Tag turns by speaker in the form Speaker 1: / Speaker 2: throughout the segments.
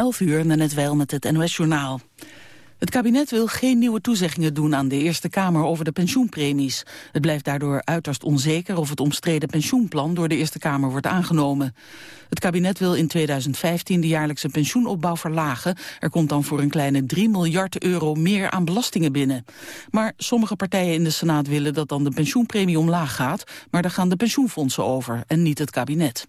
Speaker 1: 11 uur, net wel met het NOS-journaal. Het kabinet wil geen nieuwe toezeggingen doen aan de Eerste Kamer over de pensioenpremies. Het blijft daardoor uiterst onzeker of het omstreden pensioenplan door de Eerste Kamer wordt aangenomen. Het kabinet wil in 2015 de jaarlijkse pensioenopbouw verlagen. Er komt dan voor een kleine 3 miljard euro meer aan belastingen binnen. Maar sommige partijen in de Senaat willen dat dan de pensioenpremie omlaag gaat, maar daar gaan de pensioenfondsen over en niet het kabinet.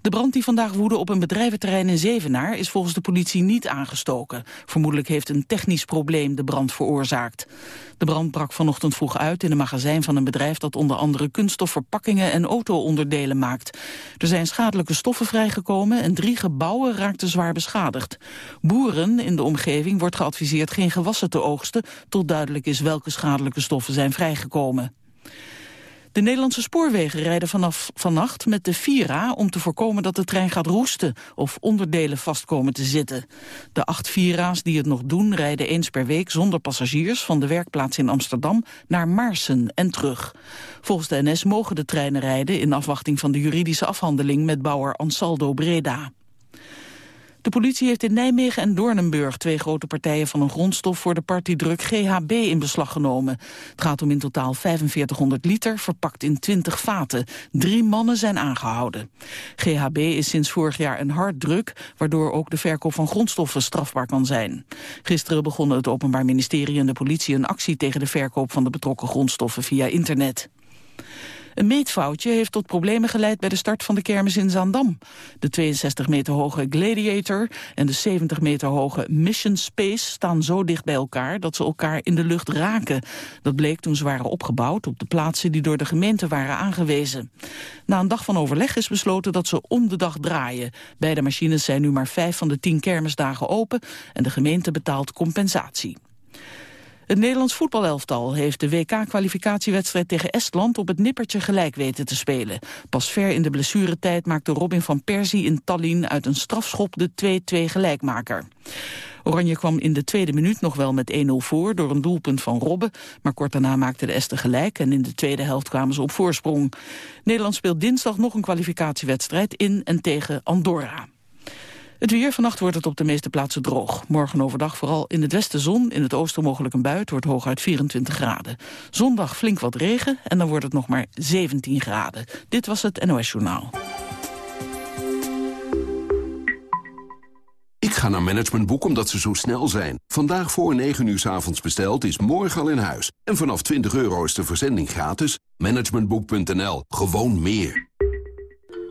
Speaker 1: De brand die vandaag woedde op een bedrijventerrein in Zevenaar is volgens de politie niet aangestoken. Vermoedelijk heeft een technisch probleem de brand veroorzaakt. De brand brak vanochtend vroeg uit in een magazijn van een bedrijf dat onder andere kunststofverpakkingen en auto-onderdelen maakt. Er zijn schadelijke stoffen vrijgekomen en drie gebouwen raakten zwaar beschadigd. Boeren in de omgeving wordt geadviseerd geen gewassen te oogsten tot duidelijk is welke schadelijke stoffen zijn vrijgekomen. De Nederlandse spoorwegen rijden vanaf vannacht met de Vira... om te voorkomen dat de trein gaat roesten of onderdelen vastkomen te zitten. De acht Vira's die het nog doen rijden eens per week zonder passagiers... van de werkplaats in Amsterdam naar Maarsen en terug. Volgens de NS mogen de treinen rijden in afwachting van de juridische afhandeling... met bouwer Ansaldo Breda. De politie heeft in Nijmegen en Doornenburg twee grote partijen van een grondstof voor de partydruk GHB in beslag genomen. Het gaat om in totaal 4500 liter, verpakt in 20 vaten. Drie mannen zijn aangehouden. GHB is sinds vorig jaar een harddruk, waardoor ook de verkoop van grondstoffen strafbaar kan zijn. Gisteren begonnen het Openbaar Ministerie en de politie een actie tegen de verkoop van de betrokken grondstoffen via internet. Een meetfoutje heeft tot problemen geleid bij de start van de kermis in Zaandam. De 62 meter hoge Gladiator en de 70 meter hoge Mission Space staan zo dicht bij elkaar dat ze elkaar in de lucht raken. Dat bleek toen ze waren opgebouwd op de plaatsen die door de gemeente waren aangewezen. Na een dag van overleg is besloten dat ze om de dag draaien. Beide machines zijn nu maar vijf van de tien kermisdagen open en de gemeente betaalt compensatie. Het Nederlands voetbalelftal heeft de WK-kwalificatiewedstrijd tegen Estland op het nippertje gelijk weten te spelen. Pas ver in de blessuretijd maakte Robin van Persie in Tallinn uit een strafschop de 2-2 gelijkmaker. Oranje kwam in de tweede minuut nog wel met 1-0 voor door een doelpunt van Robben. Maar kort daarna maakte de Esten gelijk en in de tweede helft kwamen ze op voorsprong. Nederland speelt dinsdag nog een kwalificatiewedstrijd in en tegen Andorra. Het weer, vannacht wordt het op de meeste plaatsen droog. Morgen overdag vooral in het westen zon, in het oosten mogelijk een bui. Het wordt hooguit 24 graden. Zondag flink wat regen en dan wordt het nog maar 17 graden. Dit was het NOS Journaal.
Speaker 2: Ik ga naar Managementboek omdat ze zo snel zijn. Vandaag voor 9 uur s avonds besteld is morgen al in huis. En vanaf 20 euro is de verzending gratis. Managementboek.nl. Gewoon meer.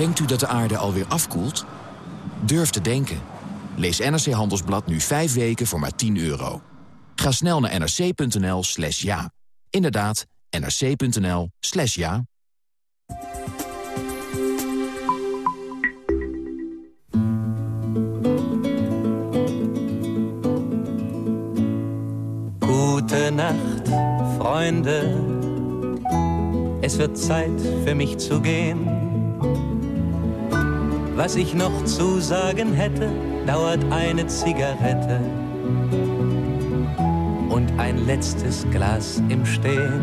Speaker 3: Denkt u dat de aarde alweer afkoelt? Durf te denken. Lees NRC Handelsblad nu 5 weken voor maar 10 euro. Ga snel naar nrc.nl slash ja. Inderdaad, nrc.nl slash ja.
Speaker 4: Gute Nacht, Freunde. Es wird Zeit für mich zu gehen. Was ich noch zu sagen hätte, dauert eine Zigarette und ein letztes Glas im Stehen.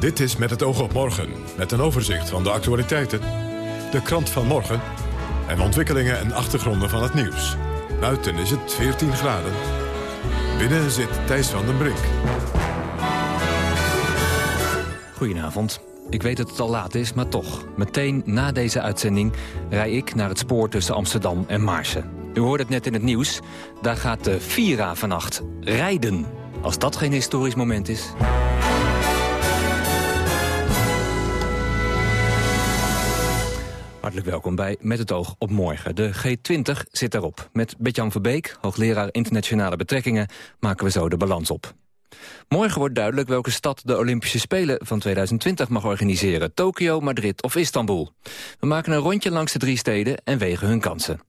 Speaker 5: Dit is Met het oog op morgen, met een overzicht van de actualiteiten, de krant van morgen en ontwikkelingen en achtergronden van het nieuws. Buiten is het 14 graden. Binnen zit Thijs van den Brink.
Speaker 6: Goedenavond. Ik weet dat het al laat is, maar toch. Meteen na deze uitzending rij ik naar het spoor tussen Amsterdam en Maarsen. U hoorde het net in het nieuws. Daar gaat de Vira vannacht rijden. Als dat geen historisch moment is... Hartelijk welkom bij Met het oog op morgen. De G20 zit erop. Met Betjan Verbeek, hoogleraar internationale betrekkingen... maken we zo de balans op. Morgen wordt duidelijk welke stad de Olympische Spelen van 2020 mag organiseren. Tokio, Madrid of Istanbul. We maken een rondje langs de drie steden en wegen hun kansen.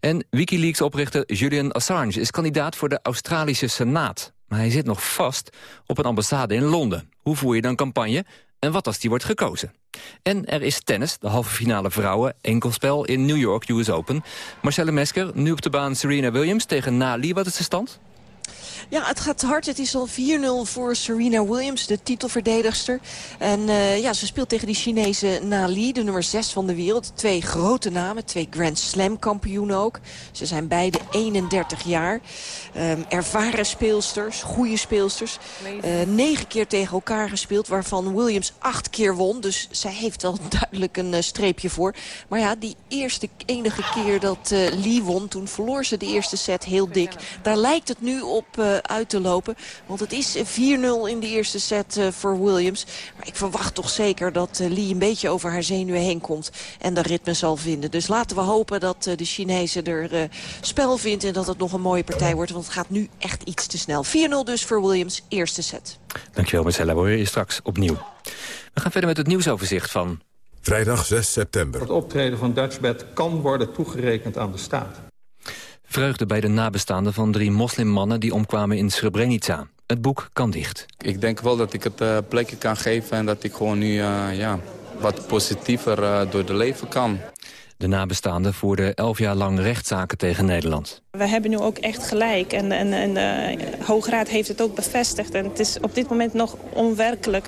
Speaker 6: En Wikileaks-oprichter Julian Assange is kandidaat voor de Australische Senaat. Maar hij zit nog vast op een ambassade in Londen. Hoe voer je dan campagne? En wat als die wordt gekozen? En er is tennis, de halve finale vrouwen, enkelspel in New York US Open. Marcelle Mesker, nu op de baan Serena Williams tegen Nali. Wat is de stand?
Speaker 7: Ja, het gaat hard. Het is al 4-0 voor Serena Williams, de titelverdedigster. En uh, ja, ze speelt tegen die Chinese Nali, de nummer 6 van de wereld. Twee grote namen, twee Grand Slam kampioenen ook. Ze zijn beide 31 jaar. Um, ervaren speelsters, goede speelsters. Uh, negen keer tegen elkaar gespeeld, waarvan Williams acht keer won. Dus zij heeft wel duidelijk een uh, streepje voor. Maar ja, die eerste enige keer dat Lee won, toen verloor ze de eerste set heel dik. Daar lijkt het nu op uit te lopen. Want het is 4-0 in de eerste set uh, voor Williams. Maar ik verwacht toch zeker dat uh, Lee een beetje over haar zenuwen heen komt. En de ritme zal vinden. Dus laten we hopen dat uh, de Chinese er spel vindt. En dat het nog een mooie partij wordt. Want het gaat nu echt iets te snel. 4-0 dus voor Williams, eerste set.
Speaker 6: Dankjewel Marcella. We horen je straks opnieuw. We gaan verder met het nieuwsoverzicht van...
Speaker 5: Vrijdag 6 september.
Speaker 8: Het optreden van Dutchbed kan worden toegerekend aan de staat.
Speaker 6: Vreugde bij de nabestaanden van drie moslimmannen die omkwamen in Srebrenica. Het boek kan dicht.
Speaker 9: Ik denk wel dat ik het uh, plekje kan geven en dat ik gewoon nu uh, ja, wat positiever uh, door de leven kan.
Speaker 6: De nabestaanden voerden elf jaar lang rechtszaken tegen Nederland.
Speaker 10: We hebben nu ook echt gelijk en, en, en de Hoograad heeft het ook bevestigd. En het is op dit moment nog onwerkelijk.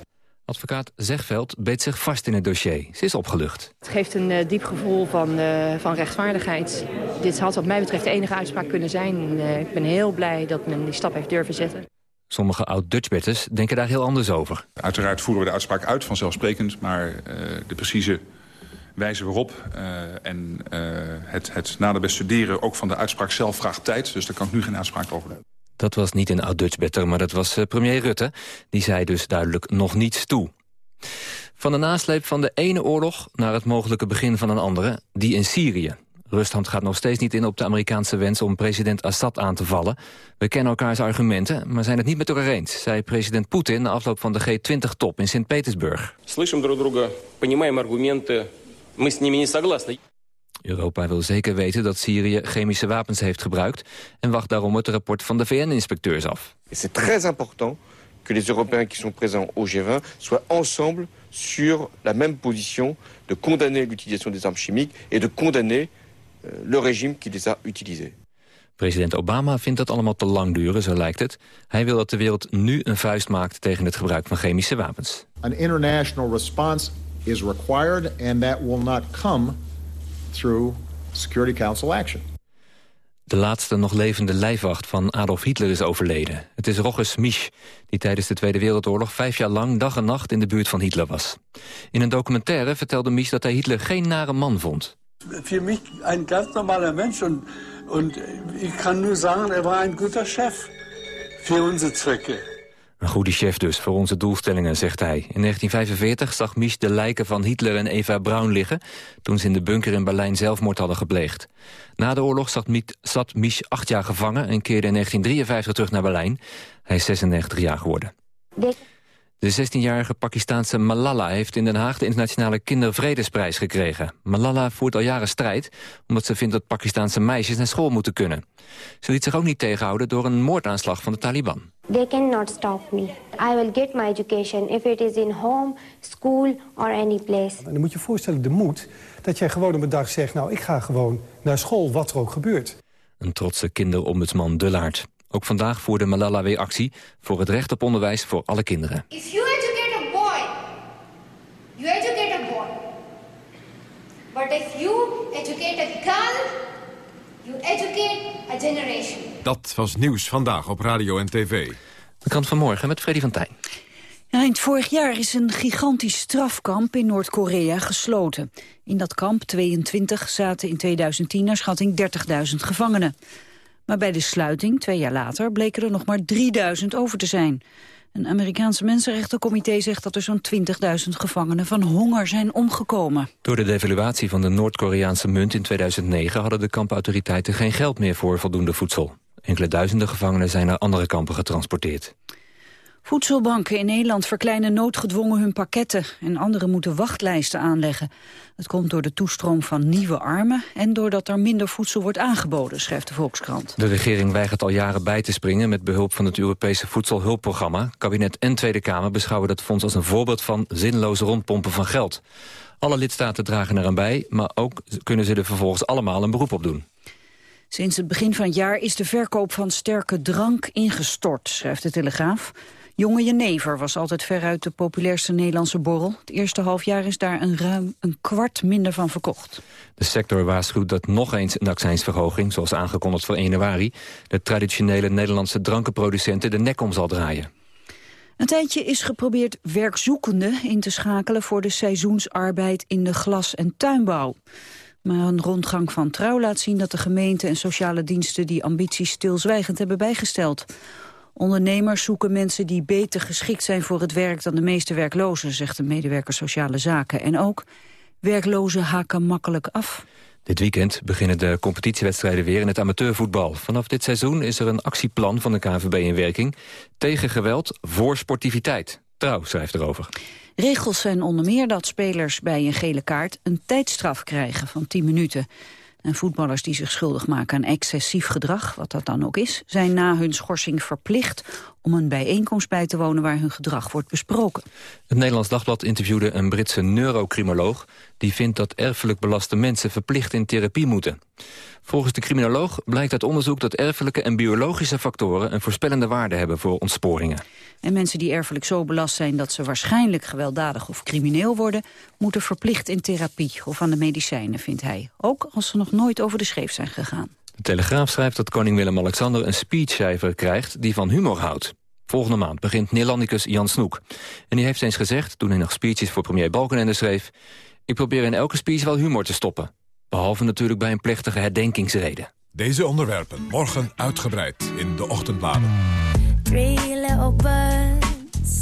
Speaker 6: Advocaat Zegveld beet zich vast in het dossier. Ze is opgelucht.
Speaker 11: Het geeft een uh, diep gevoel van, uh, van rechtvaardigheid. Dit had wat mij betreft de enige uitspraak kunnen zijn. Uh, ik ben heel blij dat men die stap heeft durven zetten.
Speaker 6: Sommige oud-Dutchbetters denken daar heel anders over.
Speaker 12: Uiteraard voeren we de uitspraak uit, vanzelfsprekend. Maar de precieze wijze waarop en het, het nader bestuderen ook van de uitspraak zelf vraagt tijd. Dus daar kan ik nu geen uitspraak over hebben.
Speaker 6: Dat was niet een oud-Dutchbetter, maar dat was uh, premier Rutte. Die zei dus duidelijk nog niets toe. Van de nasleep van de ene oorlog naar het mogelijke begin van een andere, die in Syrië. Rusland gaat nog steeds niet in op de Amerikaanse wens om president Assad aan te vallen. We kennen elkaars argumenten, maar zijn het niet met elkaar eens, zei president Poetin na afloop van de G20-top in Sint-Petersburg. Europa wil zeker weten dat Syrië chemische wapens heeft gebruikt... en wacht daarom het rapport van de VN-inspecteurs af.
Speaker 13: Het is très important que les Européens qui sont présents au G20 soient ensemble sur la même position de condamner l'utilisation des armes chimiques et de condamner euh, le régime qui les a utilisées.
Speaker 6: President Obama vindt dat allemaal te lang duren, zo lijkt het. Hij wil dat de wereld nu een vuist maakt tegen het gebruik van chemische wapens.
Speaker 14: An international response is required and that will not come through Security Council action.
Speaker 6: De laatste nog levende lijfwacht van Adolf Hitler is overleden. Het is Roges Misch, die tijdens de Tweede Wereldoorlog... vijf jaar lang dag en nacht in de buurt van Hitler was. In een documentaire vertelde Misch dat hij Hitler geen nare man vond.
Speaker 15: Voor mij een ganz normaler mens. En, en ik kan nu zeggen, er was een goede chef. Voor onze zwekken.
Speaker 6: Een goede chef dus, voor onze doelstellingen, zegt hij. In 1945 zag Mies de lijken van Hitler en Eva Braun liggen... toen ze in de bunker in Berlijn zelfmoord hadden gepleegd. Na de oorlog zat, Mies acht jaar gevangen... en keerde in 1953 terug naar Berlijn. Hij is 96 jaar geworden. De 16-jarige Pakistaanse Malala heeft in Den Haag de internationale kindervredesprijs gekregen. Malala voert al jaren strijd, omdat ze vindt dat Pakistaanse meisjes naar school moeten kunnen. Ze liet zich ook niet tegenhouden door een moordaanslag van de Taliban.
Speaker 16: They cannot stop me. I will get my education if it is in home, school or any place.
Speaker 17: En dan moet je voorstellen de moed dat jij gewoon op een dag zegt... nou, ik ga gewoon naar school, wat er ook gebeurt.
Speaker 6: Een trotse kinderombudsman Dullaert. Ook vandaag voerde Malala weer actie voor het recht op onderwijs voor alle kinderen.
Speaker 18: If you educate a boy, you educate a boy. But if you educate a girl, you educate a generation.
Speaker 5: Dat was nieuws vandaag op radio en tv.
Speaker 6: De kant van morgen met Freddy van Tijn.
Speaker 19: eind vorig jaar is een gigantisch strafkamp in Noord-Korea gesloten. In dat kamp, 22, zaten in 2010 naar schatting 30.000 gevangenen. Maar bij de sluiting, twee jaar later, bleken er nog maar 3000 over te zijn. Een Amerikaanse mensenrechtencomité zegt dat er zo'n 20.000 gevangenen van honger zijn omgekomen.
Speaker 6: Door de devaluatie van de Noord-Koreaanse munt in 2009 hadden de kampautoriteiten geen geld meer voor voldoende voedsel. Enkele duizenden gevangenen zijn naar andere kampen getransporteerd.
Speaker 19: Voedselbanken in Nederland verkleinen noodgedwongen hun pakketten... en anderen moeten wachtlijsten aanleggen. Het komt door de toestroom van nieuwe armen... en doordat er minder voedsel wordt aangeboden, schrijft de Volkskrant.
Speaker 6: De regering weigert al jaren bij te springen... met behulp van het Europese voedselhulpprogramma. Kabinet en Tweede Kamer beschouwen dat fonds als een voorbeeld... van zinloze rondpompen van geld. Alle lidstaten dragen eraan bij, maar ook kunnen ze er vervolgens allemaal een beroep op doen.
Speaker 19: Sinds het begin van het jaar is de verkoop van sterke drank ingestort, schrijft de Telegraaf. Jonge Jenever was altijd veruit de populairste Nederlandse borrel. Het eerste halfjaar is daar een ruim een kwart minder van verkocht.
Speaker 6: De sector waarschuwt dat nog eens een accijnsverhoging, zoals aangekondigd voor 1 januari, de traditionele Nederlandse drankenproducenten de nek om zal draaien.
Speaker 19: Een tijdje is geprobeerd werkzoekenden in te schakelen voor de seizoensarbeid in de glas- en tuinbouw. Maar een rondgang van Trouw laat zien dat de gemeente en sociale diensten die ambities stilzwijgend hebben bijgesteld. Ondernemers zoeken mensen die beter geschikt zijn voor het werk dan de meeste werklozen, zegt de medewerker Sociale Zaken. En ook, werklozen haken makkelijk af.
Speaker 6: Dit weekend beginnen de competitiewedstrijden weer in het amateurvoetbal. Vanaf dit seizoen is er een actieplan van de KNVB in werking... tegen geweld voor sportiviteit. Trouw schrijft erover.
Speaker 19: Regels zijn onder meer dat spelers bij een gele kaart... een tijdstraf krijgen van 10 minuten. En voetballers die zich schuldig maken aan excessief gedrag, wat dat dan ook is, zijn na hun schorsing verplicht om een bijeenkomst bij te wonen waar hun gedrag wordt besproken.
Speaker 6: Het Nederlands Dagblad interviewde een Britse neurocrimoloog die vindt dat erfelijk belaste mensen verplicht in therapie moeten. Volgens de criminoloog blijkt uit onderzoek dat erfelijke en biologische factoren een voorspellende waarde hebben voor ontsporingen.
Speaker 19: En mensen die erfelijk zo belast zijn dat ze waarschijnlijk gewelddadig of crimineel worden, moeten verplicht in therapie of aan de medicijnen, vindt hij. Ook als ze nog nooit over de scheef zijn gegaan.
Speaker 6: De Telegraaf schrijft dat koning Willem-Alexander een speechcijfer krijgt die van humor houdt. Volgende maand begint Neerlandicus Jan Snoek. En die heeft eens gezegd, toen hij nog speeches voor premier Balkenende schreef... ik probeer in elke speech wel humor te stoppen. Behalve natuurlijk bij een plechtige herdenkingsrede.
Speaker 5: Deze onderwerpen morgen uitgebreid in de ochtendbladen.
Speaker 20: Three little birds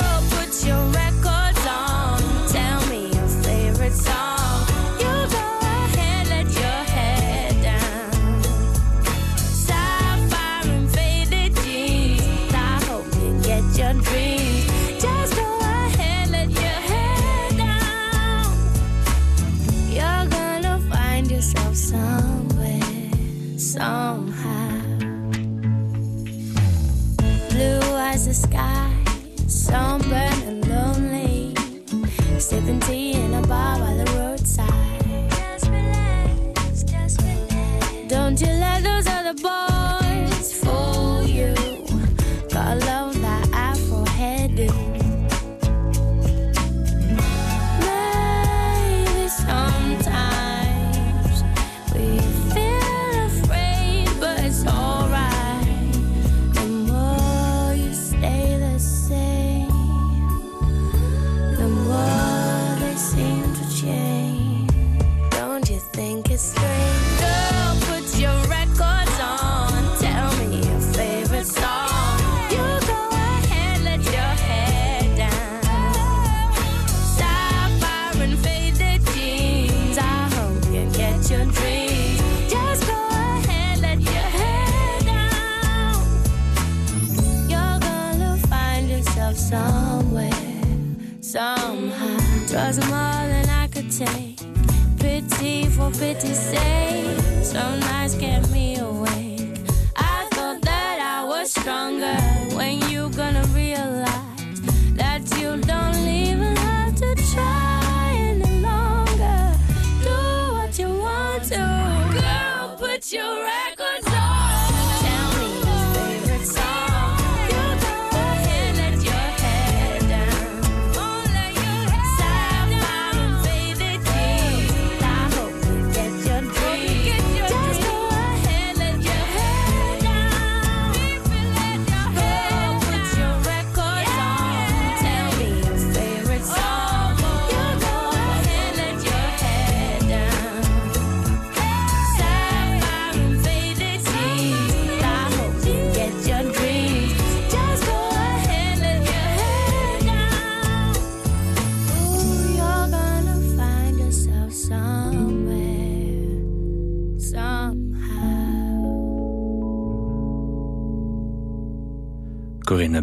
Speaker 20: Girl, put your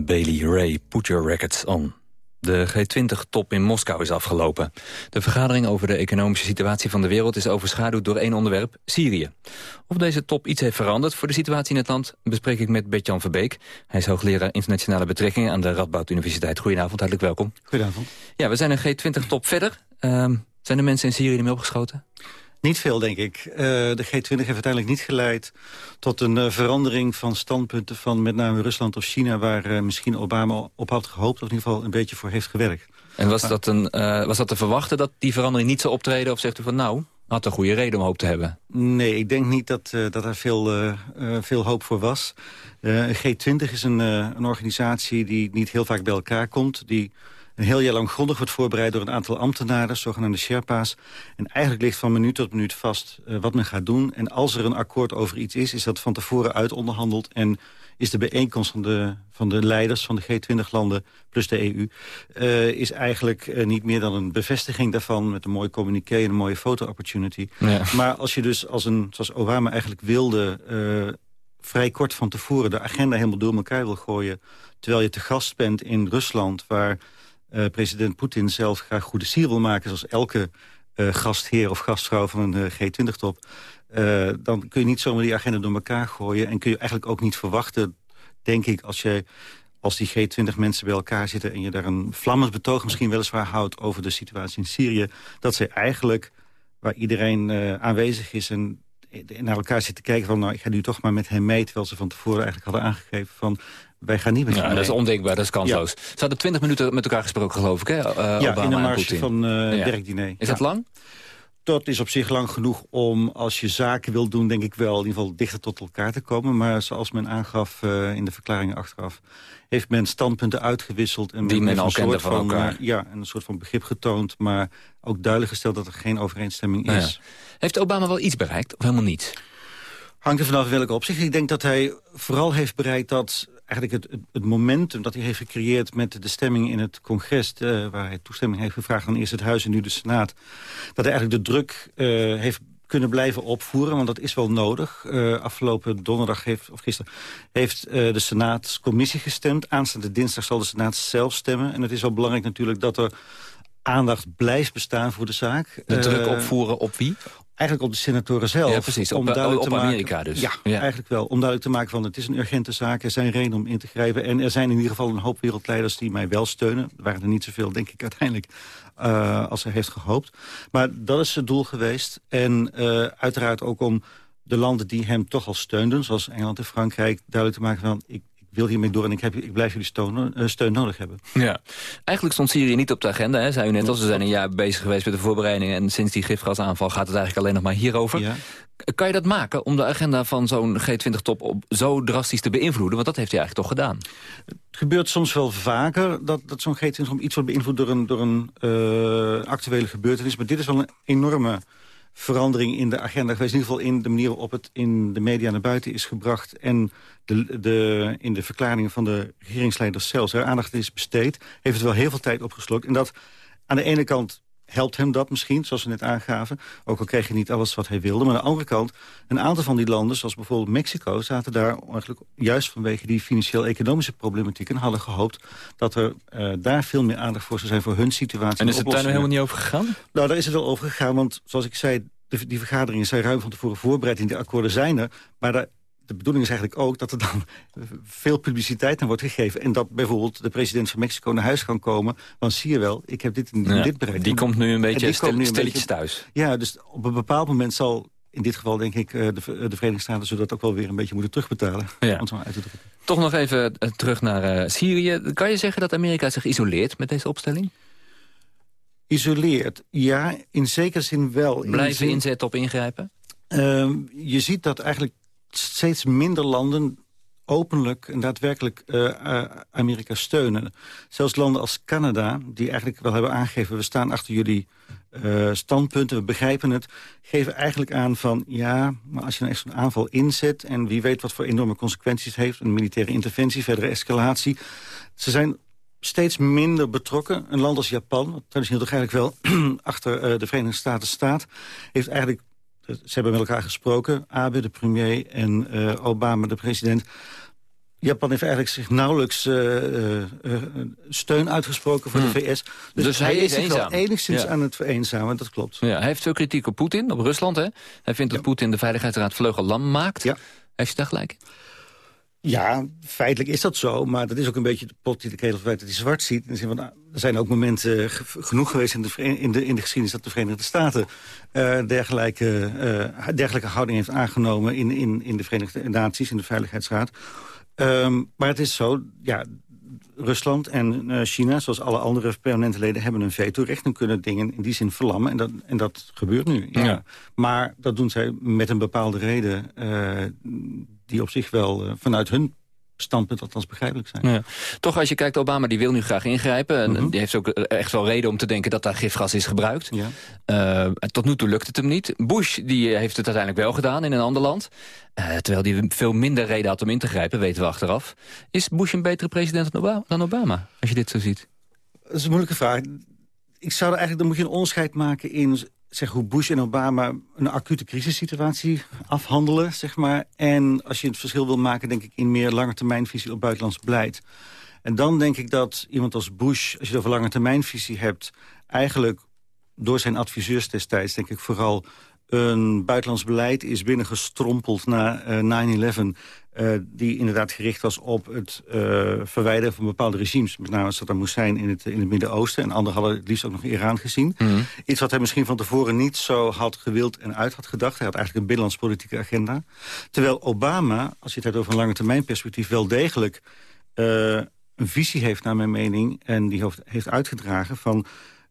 Speaker 6: Bailey Ray, Put Your Records On. De G20-top in Moskou is afgelopen. De vergadering over de economische situatie van de wereld... is overschaduwd door één onderwerp, Syrië. Of deze top iets heeft veranderd voor de situatie in het land... bespreek ik met Bert-Jan Verbeek. Hij is hoogleraar internationale betrekkingen... aan de Radboud Universiteit. Goedenavond, hartelijk welkom.
Speaker 21: Goedenavond.
Speaker 6: Ja, we zijn een G20-top verder. Uh, zijn de mensen in Syrië ermee opgeschoten?
Speaker 21: Niet veel, denk ik. Uh, de G20 heeft uiteindelijk niet geleid tot een uh, verandering van standpunten van met name Rusland of China... waar uh, misschien Obama op had gehoopt, of in ieder geval een beetje voor heeft gewerkt.
Speaker 6: En was, dat, een, was dat te verwachten dat die verandering niet zou optreden? Of zegt u van nou, had een goede reden om hoop te hebben?
Speaker 21: Nee, ik denk niet dat, dat er veel, veel hoop voor was. G20 is een, een organisatie die niet heel vaak bij elkaar komt... die een heel jaar lang grondig wordt voorbereid door een aantal ambtenaren, zogenaamde Sherpa's. En eigenlijk ligt van minuut tot minuut vast uh, wat men gaat doen. En als er een akkoord over iets is, is dat van tevoren uitonderhandeld. En is de bijeenkomst van de, van de leiders van de G20-landen plus de EU... Uh, is eigenlijk uh, niet meer dan een bevestiging daarvan... met een mooi communiqué en een mooie foto-opportunity. Ja. Maar als je dus, als een, zoals Obama eigenlijk wilde... Uh, vrij kort van tevoren de agenda helemaal door elkaar wil gooien... terwijl je te gast bent in Rusland... waar president Poetin zelf graag goede sier wil maken... zoals elke uh, gastheer of gastvrouw van een uh, G20-top... dan kun je niet zomaar die agenda door elkaar gooien... en kun je eigenlijk ook niet verwachten, denk ik... als je als die G20 mensen bij elkaar zitten... en je daar een vlammend betoog misschien weliswaar houdt... over de situatie in Syrië... dat ze eigenlijk, waar iedereen aanwezig is... en naar elkaar zitten kijken van... nou, ik ga nu toch maar met hem mee... terwijl ze van tevoren eigenlijk hadden aangegeven van wij gaan niet met
Speaker 6: ja, Dat is ondenkbaar, dat is kansloos. Ja. Ze hadden twintig minuten met elkaar gesproken, geloof ik, hè? Uh,
Speaker 21: ja,
Speaker 6: Obama
Speaker 21: in de marge van uh, ja. werkdiner.
Speaker 6: Is dat lang?
Speaker 21: Dat is op zich lang genoeg om, als je zaken wil doen... denk ik wel in ieder geval dichter tot elkaar te komen. Maar zoals men aangaf uh, in de verklaringen achteraf... heeft men standpunten uitgewisseld. En
Speaker 6: Die men al kende
Speaker 21: van
Speaker 6: elkaar.
Speaker 21: ja, een soort van begrip getoond. Maar ook duidelijk gesteld dat er geen overeenstemming
Speaker 6: Nou
Speaker 21: is.
Speaker 6: Heeft Obama wel iets bereikt of helemaal niets?
Speaker 21: Hangt er vanaf welke opzicht. Ik denk dat hij vooral heeft bereikt dat eigenlijk het, het, momentum dat hij heeft gecreëerd... met de stemming in het congres, uh, waar hij toestemming heeft gevraagd... aan eerst het Huis en nu de Senaat... dat hij eigenlijk de druk uh, heeft kunnen blijven opvoeren, want dat is wel nodig. Uh, afgelopen donderdag heeft, of gisteren heeft uh, de Senaatscommissie gestemd. Aanstaande dinsdag zal de Senaat zelf stemmen. En het is wel belangrijk natuurlijk dat er aandacht blijft bestaan voor de zaak.
Speaker 6: De druk opvoeren op wie?
Speaker 21: Eigenlijk op de senatoren zelf.
Speaker 6: Ja, precies. Op,
Speaker 21: om duidelijk
Speaker 6: op
Speaker 21: te
Speaker 6: Amerika
Speaker 21: maken,
Speaker 6: dus.
Speaker 21: Ja,
Speaker 6: ja,
Speaker 21: eigenlijk wel. Om duidelijk te maken van het is een urgente zaak. Er zijn redenen om in te grijpen. En er zijn in ieder geval een hoop wereldleiders die mij wel steunen. Er waren er niet zoveel, denk ik, uiteindelijk. Uh, als hij heeft gehoopt. Maar dat is het doel geweest. En uh, uiteraard ook om de landen die hem toch al steunden... zoals Engeland en Frankrijk, duidelijk te maken van... ik wil hiermee door en ik, heb, ik blijf jullie steun, uh, steun nodig hebben.
Speaker 6: Ja. Eigenlijk stond Syrië niet op de agenda, hè, zei u net al. Ze zijn een jaar bezig geweest met de voorbereidingen... en sinds die gifgasaanval gaat het eigenlijk alleen nog maar hierover.
Speaker 21: Ja.
Speaker 6: Kan je dat maken om de agenda van zo'n G20-top zo drastisch te beïnvloeden? Want dat heeft hij eigenlijk toch gedaan.
Speaker 21: Het gebeurt soms wel vaker dat, dat zo'n G20 iets wordt beïnvloed... door een, door een uh, actuele gebeurtenis. Maar dit is wel een enorme verandering in de agenda geweest. In ieder geval in de manier waarop het in de media naar buiten is gebracht... en de, de, in de verklaringen van de regeringsleiders zelfs. Aandacht is besteed, heeft het wel heel veel tijd opgeslokt. En dat aan de ene kant helpt hem dat misschien, zoals we net aangaven. Ook al kreeg je niet alles wat hij wilde. Maar aan de andere kant, een aantal van die landen, zoals bijvoorbeeld Mexico... zaten daar eigenlijk juist vanwege die financieel-economische problematiek... en hadden gehoopt dat er uh, daar veel meer aandacht voor zou zijn voor hun situatie.
Speaker 6: En is het daar nu helemaal niet over gegaan?
Speaker 21: Nou, daar is het wel over gegaan, want zoals ik zei... De, die vergaderingen zijn ruim van tevoren voorbereid... en die akkoorden zijn er, maar daar de bedoeling is eigenlijk ook dat er dan veel publiciteit aan wordt gegeven. En dat bijvoorbeeld de president van Mexico naar huis kan komen. Want zie je wel, ik heb dit
Speaker 6: ja,
Speaker 21: dit bereikt.
Speaker 6: Die komt nu een beetje stil,
Speaker 21: nu een
Speaker 6: stilletjes thuis.
Speaker 21: Ja, dus op een bepaald moment zal in dit geval denk ik de, de Verenigde Staten... zodat ook wel weer een beetje moeten terugbetalen.
Speaker 6: Ja.
Speaker 21: Om uit te drukken.
Speaker 6: Toch nog even uh, terug naar uh, Syrië. Kan je zeggen dat Amerika zich isoleert met deze opstelling?
Speaker 21: Isoleert, ja, in zekere zin wel.
Speaker 6: Blijven
Speaker 21: in zin,
Speaker 6: inzetten op ingrijpen?
Speaker 21: Uh, je ziet dat eigenlijk steeds minder landen openlijk en daadwerkelijk uh, uh, Amerika steunen. Zelfs landen als Canada, die eigenlijk wel hebben aangegeven... we staan achter jullie uh, standpunten, we begrijpen het... geven eigenlijk aan van, ja, maar als je nou echt zo'n aanval inzet... en wie weet wat voor enorme consequenties het heeft... een militaire interventie, verdere escalatie... ze zijn steeds minder betrokken. Een land als Japan, wat traditioneel toch eigenlijk wel achter de Verenigde Staten staat... heeft eigenlijk ze hebben met elkaar gesproken, Abe, de premier, en uh, Obama, de president. Japan heeft eigenlijk zich nauwelijks uh, uh, steun uitgesproken voor
Speaker 6: Hmm.
Speaker 21: de VS. Dus,
Speaker 6: Dus hij
Speaker 21: hij,
Speaker 6: is
Speaker 21: zich wel enigszins
Speaker 6: Ja.
Speaker 21: aan het vereenzamen, dat klopt.
Speaker 6: Ja, hij heeft veel kritiek op Poetin, op Rusland. Hè? Hij vindt dat Poetin de Veiligheidsraad vleugel lam maakt. Heeft je daar gelijk in?
Speaker 21: Ja, feitelijk is dat zo, maar dat is ook een beetje de pot die de ketel feit dat hij zwart ziet. In de van, nou, er zijn ook momenten eh, ge- genoeg geweest in de, in de, in de geschiedenis dat de Verenigde Staten eh, dergelijke, eh, dergelijke houding heeft aangenomen in, in, in de Verenigde Naties, in de Veiligheidsraad. Ehm, maar het is zo, ja, Rusland en eh, China, zoals alle andere permanente leden, hebben een vetorecht en kunnen dingen in die zin verlammen. En dat, en dat gebeurt nu. Ja.
Speaker 6: Ja.
Speaker 21: Maar dat doen zij met een bepaalde reden eh, die op zich wel eh, vanuit hun standpunt althans begrijpelijk zijn.
Speaker 6: Ja. Toch, als je kijkt, Obama die wil nu graag ingrijpen. En
Speaker 21: Mhm.
Speaker 6: die heeft ook eh, echt wel reden om te denken dat daar gifgas is gebruikt.
Speaker 21: Ja.
Speaker 6: Eh, tot nu toe lukt het hem niet. Bush die eh, heeft het uiteindelijk wel gedaan in een ander land. Eh, terwijl hij veel minder reden had om in te grijpen, weten we achteraf. Is Bush een betere president dan Obama, dan Obama als je dit zo ziet?
Speaker 21: Dat is een moeilijke vraag. Ik zou er eigenlijk, dan moet je een onderscheid maken in zeg, hoe Bush en Obama een acute crisissituatie afhandelen. Zeg maar. En als je het verschil wil maken, denk ik, in meer langetermijnvisie op buitenlands beleid. En dan denk ik dat iemand als Bush, als je het over langetermijnvisie hebt... eigenlijk door zijn adviseurs destijds, denk ik vooral een buitenlands beleid is binnengestrompeld na eh, 9-11... eh, die inderdaad gericht was op het eh, verwijderen van bepaalde regimes. Met name Saddam Hussein in het, in het Midden-Oosten. En anderen hadden het liefst ook nog Iran gezien. Iets wat hij misschien van tevoren niet zo had gewild en uit had gedacht. Hij had eigenlijk een binnenlands politieke agenda. Terwijl Obama, als je het hebt over een lange termijn perspectief... wel degelijk eh, een visie heeft, naar mijn mening... en die heeft, uitgedragen van...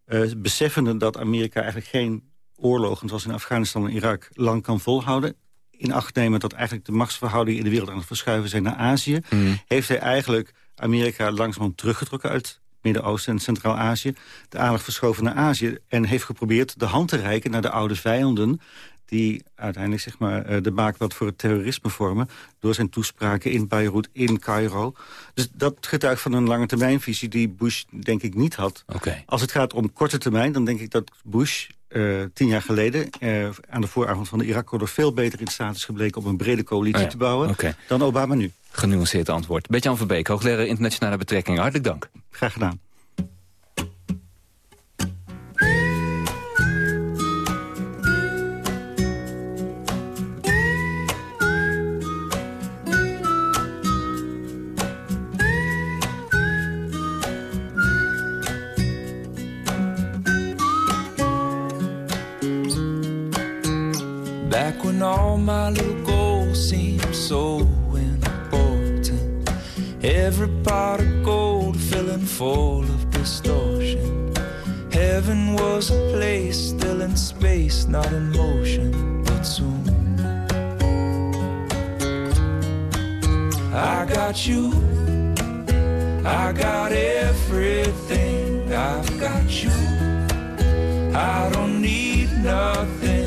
Speaker 21: eh, beseffende dat Amerika eigenlijk geen oorlogen... zoals in Afghanistan en Irak lang kan volhouden in acht nemen dat eigenlijk de machtsverhoudingen in de wereld aan het verschuiven zijn naar Azië, heeft hij eigenlijk Amerika langzamerhand teruggetrokken uit het Midden-Oosten en Centraal-Azië, de aandacht verschoven naar Azië en heeft geprobeerd de hand te reiken naar de oude vijanden die uiteindelijk zeg maar, eh, de baakblad voor het terrorisme vormen... door zijn toespraken in Beirut, in Cairo. Dus dat getuigt van een lange termijnvisie die Bush denk ik niet had. Als het gaat om korte termijn, dan denk ik dat Bush... eh, tien jaar geleden, eh, aan de vooravond van de Irak-oorlog... veel beter in staat is gebleken om een brede coalitie
Speaker 6: Oh ja,
Speaker 21: te bouwen... dan Obama nu.
Speaker 6: Genuanceerd antwoord. Bert-Jan van Beek, hoogleraar internationale betrekkingen. Hartelijk dank.
Speaker 21: Graag gedaan.
Speaker 22: My little goal seems so important. Every pot of gold filling full of distortion. Heaven was a place still in space, not in motion, but soon. I got you, I got everything, I've got you. I don't need nothing.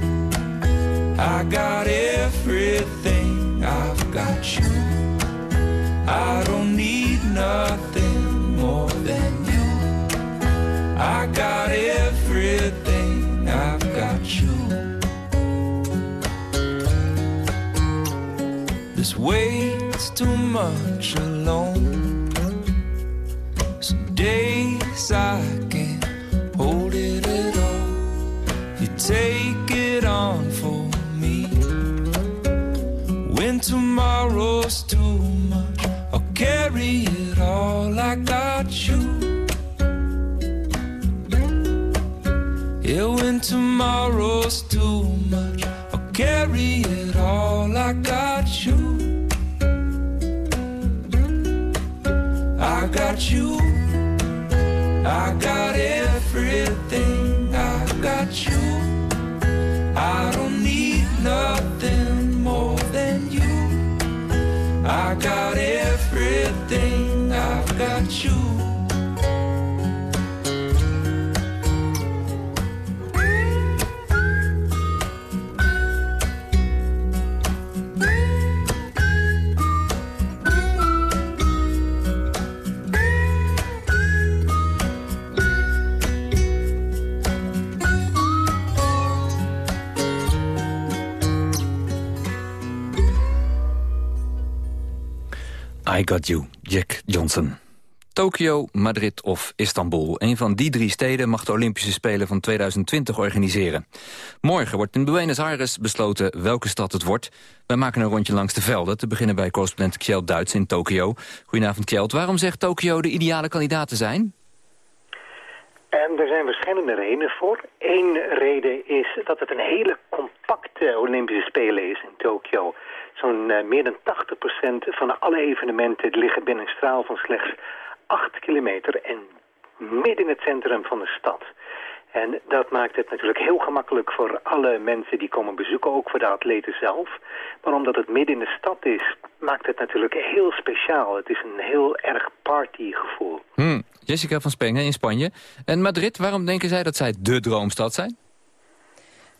Speaker 22: I got everything. I've got you. I don't need nothing more than you. I got everything. I've got you. This weight's too much alone. Some days tomorrow's too much, I'll carry it all. I got you. I got you. I got everything. I got you. I don't need nothing more than you. I I got everything, I've got you.
Speaker 6: I Got You, Jack Johnson. Tokio, Madrid of Istanbul. Een van die drie steden mag de Olympische Spelen van 2020 organiseren. Morgen wordt in Buenos Aires besloten welke stad het wordt. Wij maken een rondje langs de velden, te beginnen bij correspondent Kjeld Duits in Tokio. Goedenavond Kjeld, waarom zegt Tokio de ideale kandidaat te zijn?
Speaker 23: En er zijn verschillende redenen voor. Eén reden is dat het een hele compacte Olympische Spelen is in Tokio. Zo'n uh, meer dan 80% van alle evenementen liggen binnen een straal van slechts 8 kilometer en midden in het centrum van de stad. En dat maakt het natuurlijk heel gemakkelijk voor alle mensen die komen bezoeken, ook voor de atleten zelf. Maar omdat het midden in de stad is, maakt het natuurlijk heel speciaal. Het is een heel erg partygevoel.
Speaker 6: Hmm. Jessica van Spengen in Spanje. En Madrid, waarom denken zij dat zij de droomstad zijn?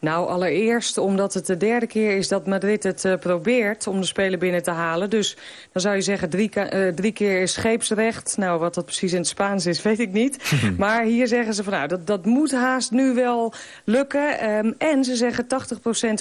Speaker 24: Nou, allereerst omdat het de derde keer is dat Madrid het uh, probeert om de Spelen binnen te halen. Dus dan zou je zeggen drie, uh, drie keer is scheepsrecht. Nou, wat dat precies in het Spaans is, weet ik niet. maar hier zeggen ze van nou, dat, dat moet haast nu wel lukken. Um, en ze zeggen 80%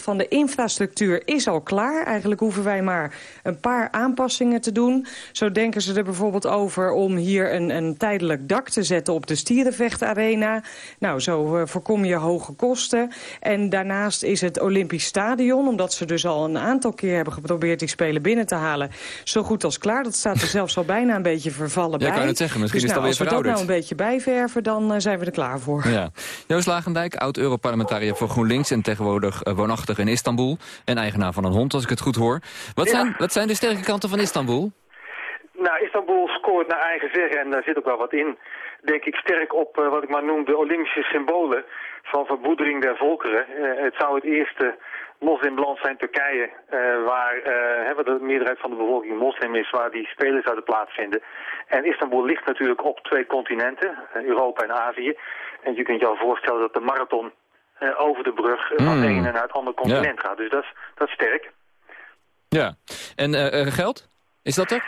Speaker 24: van de infrastructuur is al klaar. Eigenlijk hoeven wij maar een paar aanpassingen te doen. Zo denken ze er bijvoorbeeld over om hier een, een tijdelijk dak te zetten op de stierenvechtarena. Nou, zo uh, voorkom je hoge kosten. En daarnaast is het Olympisch Stadion... omdat ze dus al een aantal keer hebben geprobeerd die Spelen binnen te halen... zo goed als klaar. Dat staat er zelfs al bijna een beetje vervallen
Speaker 6: ja,
Speaker 24: bij.
Speaker 6: kan het zeggen. Misschien
Speaker 24: dus
Speaker 6: is het
Speaker 24: nou,
Speaker 6: alweer
Speaker 24: als we dat
Speaker 6: verouderd.
Speaker 24: nou een beetje bijverven, dan uh, zijn we er klaar voor.
Speaker 6: Ja. Joost Lagendijk, oud-Europarlementariër voor GroenLinks... en tegenwoordig uh, woonachtig in Istanbul. En eigenaar van een hond, als ik het goed hoor. Wat,
Speaker 25: Ja.
Speaker 6: zijn, wat zijn de sterke kanten van Istanbul?
Speaker 25: Nou, Istanbul scoort naar eigen zeggen en daar zit ook wel wat in. Denk ik sterk op eh, wat ik maar noem de Olympische symbolen van verboedering der volkeren. Eh, het zou het eerste moslimland zijn, Turkije, eh, waar eh, waar de meerderheid van de bevolking moslim is, waar die spelen zouden plaatsvinden. En Istanbul ligt natuurlijk op twee continenten, Europa en Azië. En je kunt je al voorstellen dat de marathon over de brug van het
Speaker 6: Mm.
Speaker 25: ene naar het andere continent gaat. Dus dat is, dat is sterk.
Speaker 6: Ja. En geld? Is dat er?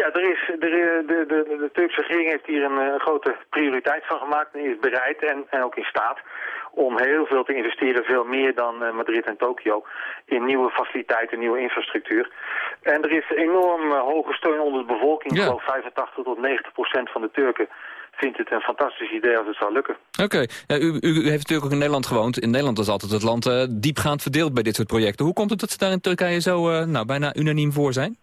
Speaker 25: Ja, er is, de, de, de, de Turkse regering heeft hier een eh, grote prioriteit van gemaakt en is bereid en, en ook in staat om heel veel te investeren, veel meer dan eh, Madrid en Tokio, in nieuwe faciliteiten, nieuwe infrastructuur. En er is enorm eh, hoge steun onder de bevolking. Geloof 85 tot 90 procent van de Turken vindt het een fantastisch idee als het zou lukken.
Speaker 6: Oké. Ja, u, u, heeft natuurlijk ook in Nederland gewoond. In Nederland is altijd het land eh, diepgaand verdeeld bij dit soort projecten. Hoe komt het dat ze daar in Turkije zo eh, nou, bijna unaniem voor zijn?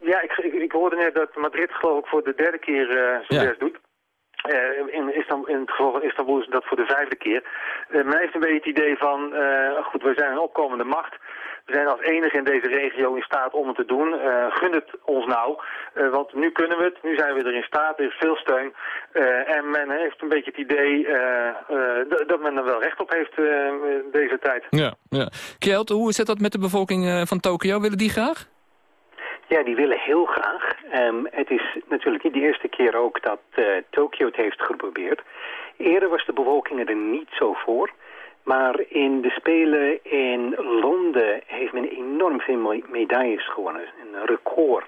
Speaker 25: Ja, ik, ik, hoorde net dat Madrid geloof ik voor de derde keer eh zijn
Speaker 6: Ja.
Speaker 25: best doet. Eh, in, Istanbul, in het geval van Istanbul is dat voor de vijfde keer. Eh, men heeft een beetje het idee van, goed, we zijn een opkomende macht. We zijn als enige in deze regio in staat om het te doen. Gun het ons nou, want nu kunnen we het, nu zijn we er in staat, er is veel steun. En men heeft een beetje het idee dat men er wel recht op heeft deze tijd.
Speaker 6: Ja. ja. Kjeld, hoe zit dat met de bevolking van Tokio? Willen die graag?
Speaker 23: Ja, die willen heel graag. Ehm, het is natuurlijk niet de eerste keer ook dat eh Tokio het heeft geprobeerd. Eerder was de bevolking er niet zo voor. Maar in de Spelen in Londen heeft men enorm veel me- medailles gewonnen. Een record.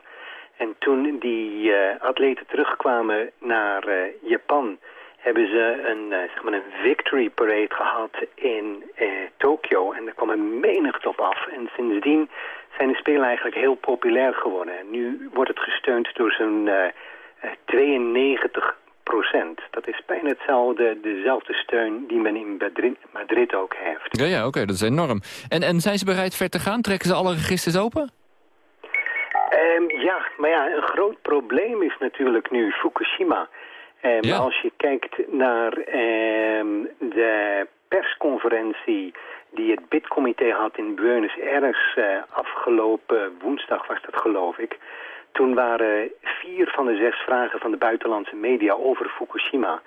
Speaker 23: En toen die eh, atleten terugkwamen naar eh, Japan... hebben ze een, eh, zeg maar een victory parade gehad in eh, Tokio. En er kwam een menigte op af. En sindsdien zijn de Spelen eigenlijk heel populair geworden. En nu wordt het gesteund door zo'n eh, eh, 92 procent. Dat is bijna hetzelfde, dezelfde steun die men in Madrid, Madrid ook heeft.
Speaker 6: Ja, ja oké, dat is enorm. En, en zijn ze bereid ver te gaan? Trekken ze alle registers open?
Speaker 23: Ehm, ja, maar ja, een groot probleem is natuurlijk nu Fukushima. Ehm,
Speaker 6: Ja.
Speaker 23: Als je kijkt naar ehm, de persconferentie die het BID-comité had in Buenos Aires eh, afgelopen woensdag was dat geloof ik. Toen waren vier van de zes vragen van de buitenlandse media over Fukushima.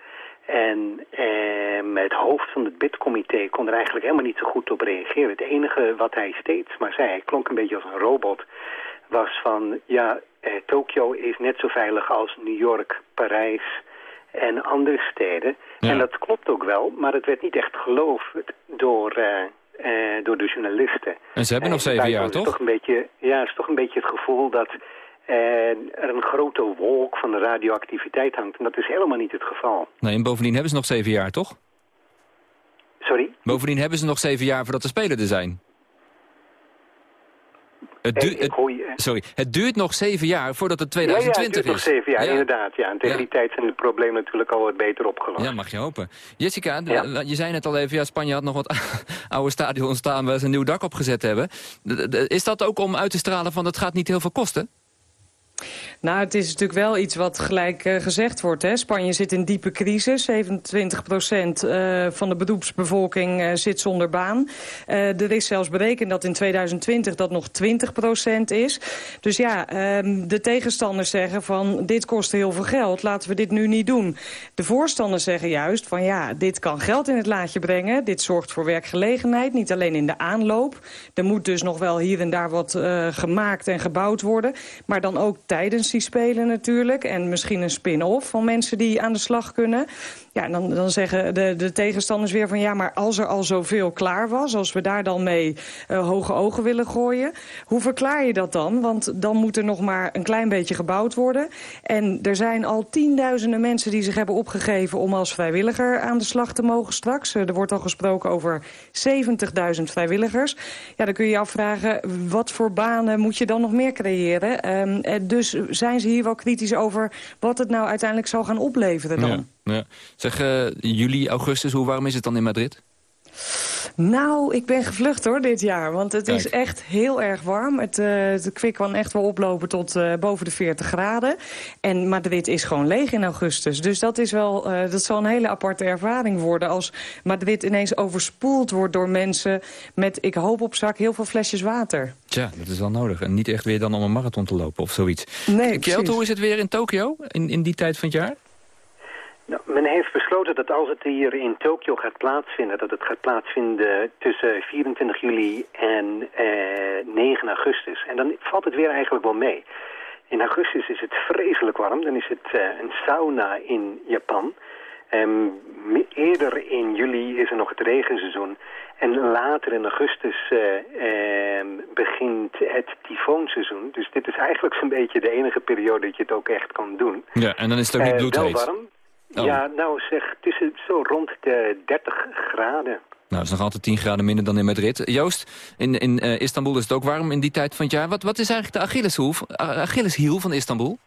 Speaker 23: En ehm, het hoofd van het BID-comité kon er eigenlijk helemaal niet zo goed op reageren. Het enige wat hij steeds maar zei, hij klonk een beetje als een robot was van... ja, eh, Tokio is net zo veilig als New York, Parijs en andere steden. En dat klopt ook wel, maar het werd niet echt geloofd door, eh, eh, door de journalisten.
Speaker 6: En ze hebben nog zeven jaar, toch?
Speaker 23: Toch een beetje, ja, het is toch een beetje het gevoel dat eh, er een grote wolk van de radioactiviteit hangt. En dat is helemaal niet het geval.
Speaker 6: Nee, en bovendien hebben ze nog zeven jaar, toch?
Speaker 23: Sorry?
Speaker 6: Bovendien hebben ze nog zeven jaar voordat de Spelen er zijn. Het, du-
Speaker 23: ik
Speaker 6: het-
Speaker 23: hoor je, eh.
Speaker 6: sorry, het duurt nog zeven jaar voordat het
Speaker 23: ja, ja, het
Speaker 6: 2020
Speaker 23: duurt nog
Speaker 6: is.
Speaker 23: zeven jaar,
Speaker 6: Ja.
Speaker 23: inderdaad. Ja. En tegen die tijd zijn de problemen natuurlijk al wat beter opgelost.
Speaker 6: Ja, mag je hopen. Jessica, je zei net al even, ja, Spanje had nog wat oude stadions staan waar ze een nieuw dak op gezet hebben. Is dat ook om uit te stralen van het gaat niet heel veel kosten?
Speaker 24: Nou, het is natuurlijk wel iets wat gelijk eh, gezegd wordt. Hè. Spanje zit in diepe crisis. 27 procent eh, van de beroepsbevolking eh, zit zonder baan. Er is zelfs berekend dat in 2020 dat nog 20 procent is. Dus ja, ehm, de tegenstanders zeggen van dit kost heel veel geld. Laten we dit nu niet doen. De voorstanders zeggen juist van ja, dit kan geld in het laadje brengen. Dit zorgt voor werkgelegenheid, niet alleen in de aanloop. Er moet dus nog wel hier en daar wat gemaakt en gebouwd worden. Maar dan ook tijdens die spelen natuurlijk. En misschien een spin-off van mensen die aan de slag kunnen. Ja, dan, dan zeggen de, de tegenstanders weer van... ja, maar als er al zoveel klaar was... als we daar dan mee eh, hoge ogen willen gooien... hoe verklaar je dat dan? Want dan moet er nog maar een klein beetje gebouwd worden. En er zijn al tienduizenden mensen die zich hebben opgegeven... om als vrijwilliger aan de slag te mogen straks. Eh, er wordt al gesproken over 70.000 vrijwilligers. Ja, dan kun je je afvragen... wat voor banen moet je dan nog meer creëren? Ehm, eh, dus zijn ze hier wel kritisch over... wat het nou uiteindelijk zal gaan opleveren dan?
Speaker 6: Ja. Zeg, eh, juli, augustus, hoe warm is het dan in Madrid?
Speaker 24: Nou, ik ben gevlucht hoor dit jaar. Want het is echt heel erg warm. Het, eh de kwik kan echt wel oplopen tot eh, boven de 40 graden. En Madrid is gewoon leeg in augustus. Dus dat, is wel, dat zal een hele aparte ervaring worden... als Madrid ineens overspoeld wordt door mensen... met, ik hoop op zak, heel veel flesjes water.
Speaker 6: Tja, dat is wel nodig. En niet echt weer dan om een marathon te lopen of zoiets.
Speaker 24: Nee,
Speaker 6: Kjeld, hoe is het weer in Tokio in, in die tijd van het jaar?
Speaker 23: Nou, men heeft besloten dat als het hier in Tokio gaat plaatsvinden... dat het gaat plaatsvinden tussen 24 juli en eh, 9 augustus. En dan valt het weer eigenlijk wel mee. In augustus is het vreselijk warm. Dan is het eh, een sauna in Japan. Ehm, eerder in juli is er nog het regenseizoen. En later in augustus eh, ehm, begint het tyfoonseizoen. Dus dit is eigenlijk zo'n beetje de enige periode dat je het ook echt kan doen.
Speaker 6: Ja, en dan is het ook niet
Speaker 23: Eh,
Speaker 6: bloedheet.
Speaker 23: Wel warm.
Speaker 6: Oh.
Speaker 23: Ja, nou zeg, tussen zo rond de 30 graden.
Speaker 6: Nou, dat is nog altijd 10 graden minder dan in Madrid. Joost, in, in eh, Istanbul is het ook warm in die tijd van het jaar. Wat, wat is eigenlijk de Achilleshiel, Achilleshiel van Istanbul?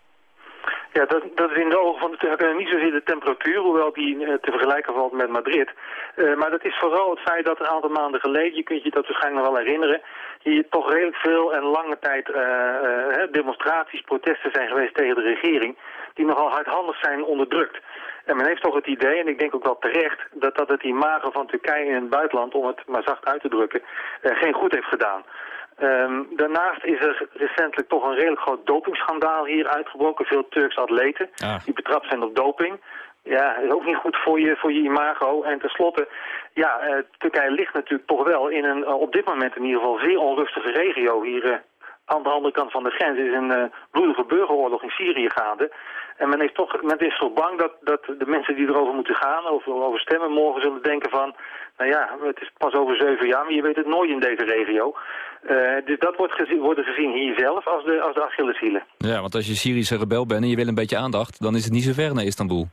Speaker 25: Ja, dat, dat is in de ogen van de Turken niet zozeer de temperatuur, hoewel die eh, te vergelijken valt met Madrid. Eh, maar dat is vooral het feit dat een aantal maanden geleden, je kunt je dat waarschijnlijk nog wel herinneren, hier toch redelijk veel en lange tijd eh, eh, demonstraties, protesten zijn geweest tegen de regering, die nogal hardhandig zijn onderdrukt. En men heeft toch het idee, en ik denk ook wel terecht, dat dat het imago van Turkije in het buitenland, om het maar zacht uit te drukken, geen goed heeft gedaan. Ehm, daarnaast is er recentelijk toch een redelijk groot dopingschandaal hier uitgebroken. Veel Turks atleten die betrapt zijn op doping. Ja, is ook niet goed voor je, voor je imago. En tenslotte, ja, eh, Turkije ligt natuurlijk toch wel in een, eh, op dit moment in ieder geval, zeer onrustige regio. Hier eh, aan de andere kant van de grens is een bloedige burgeroorlog in Syrië gaande. En men, heeft toch, men is toch bang dat, dat de mensen die erover moeten gaan, over, over stemmen, morgen zullen denken van... Nou ja, het is pas over zeven jaar, maar je weet het nooit in deze regio. Eh, dus dat wordt gezien, worden gezien hier zelf als de, als de Achilleshielen.
Speaker 6: Ja, want als je Syrische rebel bent en je wil een beetje aandacht... dan is het niet zo ver naar Istanbul.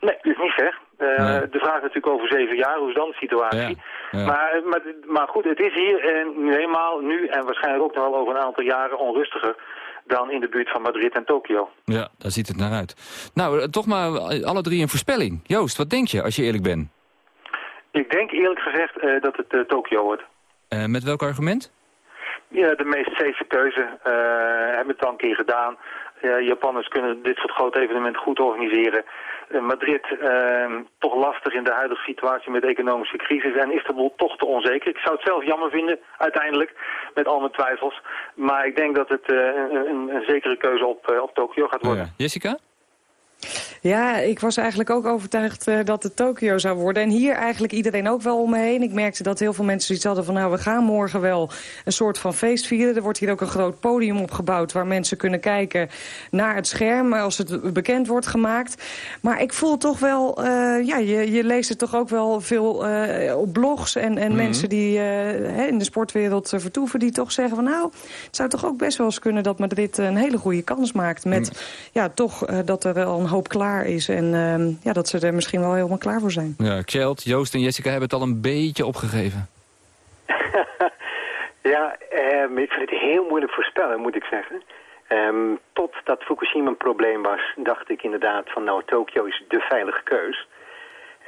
Speaker 25: Nee, het is niet ver. Eh, De vraag is natuurlijk over zeven jaar, hoe is dan de situatie?
Speaker 6: Ja.
Speaker 25: Maar, maar, maar goed, het is hier en nu eenmaal nu en waarschijnlijk ook nog wel over een aantal jaren onrustiger dan in de buurt van Madrid en Tokio.
Speaker 6: Ja, daar ziet het naar uit. Nou, eh, toch maar alle drie een voorspelling. Joost, wat denk je als je eerlijk bent?
Speaker 25: Ik denk eerlijk gezegd eh, dat het eh, Tokio wordt.
Speaker 6: Met welk argument?
Speaker 25: Ja, de meest safe keuze. hebben het al een keer gedaan. Ja, Japanners kunnen dit soort grote evenementen goed organiseren. Eh, Madrid eh, toch lastig in de huidige situatie met de economische crisis. En Istanbul toch te onzeker. Ik zou het zelf jammer vinden, uiteindelijk, met al mijn twijfels. Maar ik denk dat het eh, een, zekere keuze op, eh, op Tokio gaat worden.
Speaker 6: Jessica?
Speaker 24: Ja, ik was eigenlijk ook overtuigd uh, dat het Tokio zou worden. En hier eigenlijk iedereen ook wel om me heen. Ik merkte dat heel veel mensen iets hadden van... nou, we gaan morgen wel een soort van feest vieren. Er wordt hier ook een groot podium opgebouwd... waar mensen kunnen kijken naar het scherm als het bekend wordt gemaakt. Maar ik voel toch wel... Uh, ja, je, je leest het toch ook wel veel uh, op blogs... en, en mm -hmm. mensen die in de sportwereld vertoeven... die toch zeggen van nou, het zou toch ook best wel eens kunnen... dat Madrid een hele goede kans maakt. Met mm. ja, toch dat er wel een hoop klaar is. En uh, ja, dat ze er misschien wel helemaal klaar voor zijn.
Speaker 6: Ja, Kjeld, Joost en Jessica hebben het al een beetje opgegeven.
Speaker 23: ja, um, ik vind het heel moeilijk voorspellen, moet ik zeggen. Um, totdat Fukushima een probleem was, dacht ik inderdaad van nou, Tokio is de veilige keus.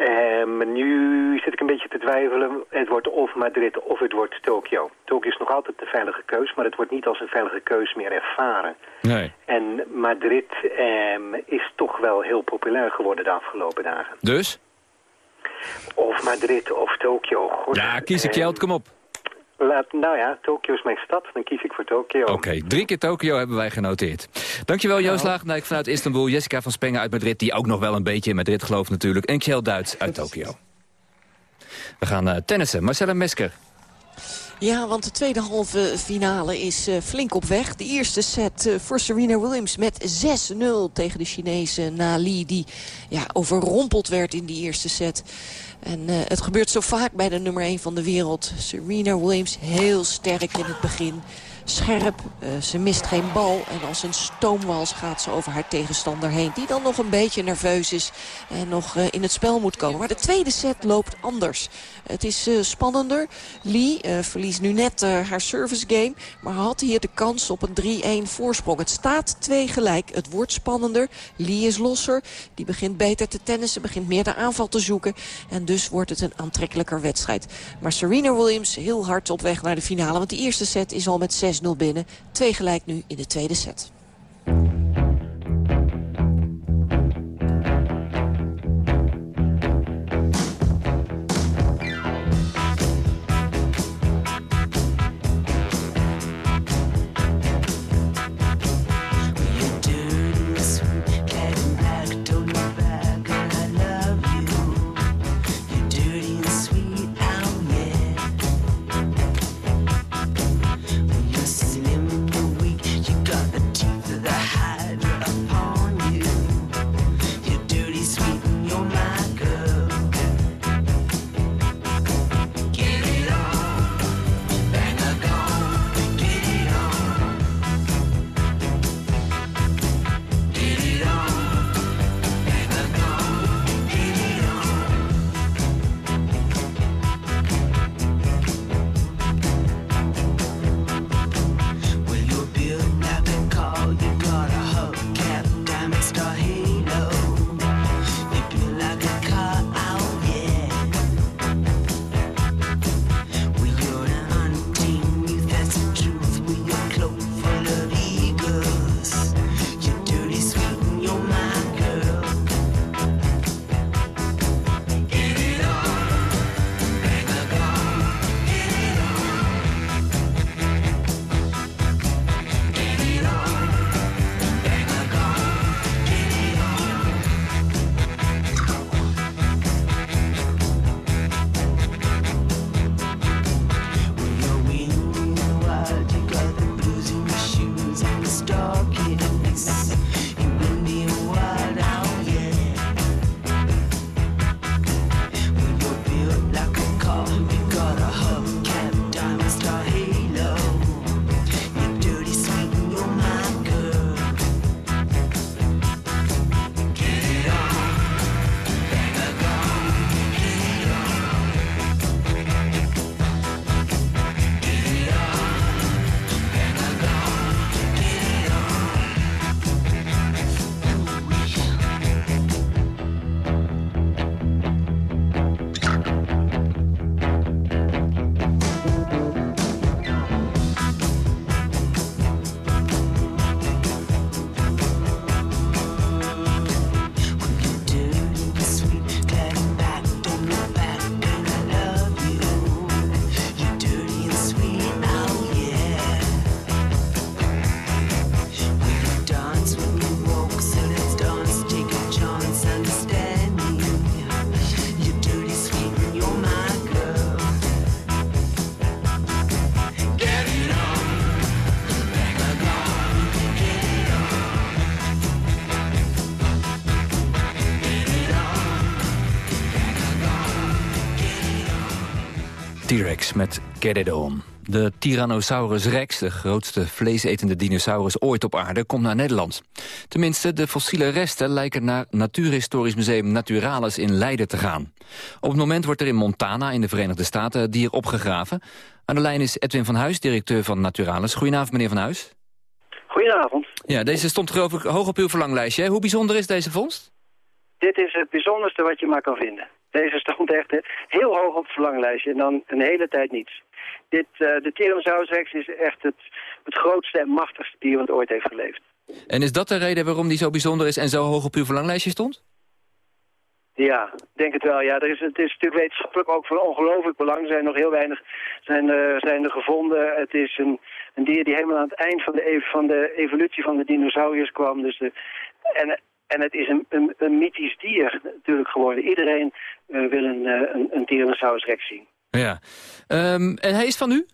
Speaker 23: Maar um, nu zit ik een beetje te twijfelen. Het wordt of Madrid of het wordt Tokio. Tokio is nog altijd de veilige keus, maar het wordt niet als een veilige keus meer ervaren.
Speaker 6: Nee.
Speaker 23: En Madrid um, is toch wel heel populair geworden de afgelopen dagen.
Speaker 6: Dus?
Speaker 23: Of Madrid of Tokio.
Speaker 6: Ja, kies ik Jeld, kom op.
Speaker 23: Laat, nou ja, Tokio is mijn stad, dan kies ik voor Tokio.
Speaker 6: Oké, okay, drie keer Tokio hebben wij genoteerd. Dankjewel Joost Lagendijk vanuit Istanbul, Jessica van Spengen uit Madrid... die ook nog wel een beetje in Madrid gelooft natuurlijk... en Kjell Duits uit Tokio. We gaan uh, tennissen. Marcella Mesker.
Speaker 7: Ja, want de tweede halve finale is uh, flink op weg. De eerste set uh, voor Serena Williams met 6-0 tegen de Chinese Nali... die ja, overrompeld werd in die eerste set. En uh, het gebeurt zo vaak bij de nummer 1 van de wereld. Serena Williams heel sterk in het begin. Scherp, uh, ze mist geen bal. En als een stoomwals gaat ze over haar tegenstander heen. Die dan nog een beetje nerveus is en nog uh, in het spel moet komen. Maar de tweede set loopt anders. Het is uh, spannender. Lee verliest nu net haar service game. Maar had hier de kans op een 3-1 voorsprong. Het staat 2 gelijk. Het wordt spannender. Lee is losser. Die begint beter te tennissen. Begint meer de aanval te zoeken. En dus wordt het een aantrekkelijker wedstrijd. Maar Serena Williams heel hard op weg naar de finale. Want die eerste set is al met 6-0 binnen. Twee gelijk nu in de tweede set.
Speaker 6: T-Rex met Get It On. De Tyrannosaurus rex, de grootste vleesetende dinosaurus ooit op aarde, komt naar Nederland. Tenminste, de fossiele resten lijken naar Natuurhistorisch Museum Naturalis in Leiden te gaan. Op het moment wordt er in Montana in de Verenigde Staten dier opgegraven. Aan de lijn is Edwin van Huis, directeur van Naturalis. Goedenavond, meneer van Huis.
Speaker 26: Goedenavond.
Speaker 6: Ja, deze stond geloof ik hoog op uw verlanglijstje. hè? Hoe bijzonder is deze vondst?
Speaker 26: Dit is het bijzonderste wat je maar kan vinden. Deze stond echt eh, heel hoog op het verlanglijstje en dan een hele tijd niets. Dit, eh, de Tyrannosaurus rex is echt het, het grootste en machtigste dier wat ooit heeft geleefd.
Speaker 6: En is dat de reden waarom die zo bijzonder is en zo hoog op uw verlanglijstje stond?
Speaker 26: Ja, denk het wel. Ja, er is, het is natuurlijk wetenschappelijk ook van ongelooflijk belang. Er zijn nog heel weinig zijn, eh, zijn er gevonden. Het is een, een dier die helemaal aan het eind van de, ev- van de evolutie van de dinosauriërs kwam. Dus de, en, en het is een, een, een mythisch dier natuurlijk geworden. Iedereen eh, wil een, eh, een, een Tyrannosaurus rex zien.
Speaker 6: Ja. Ehm, en hij is van u?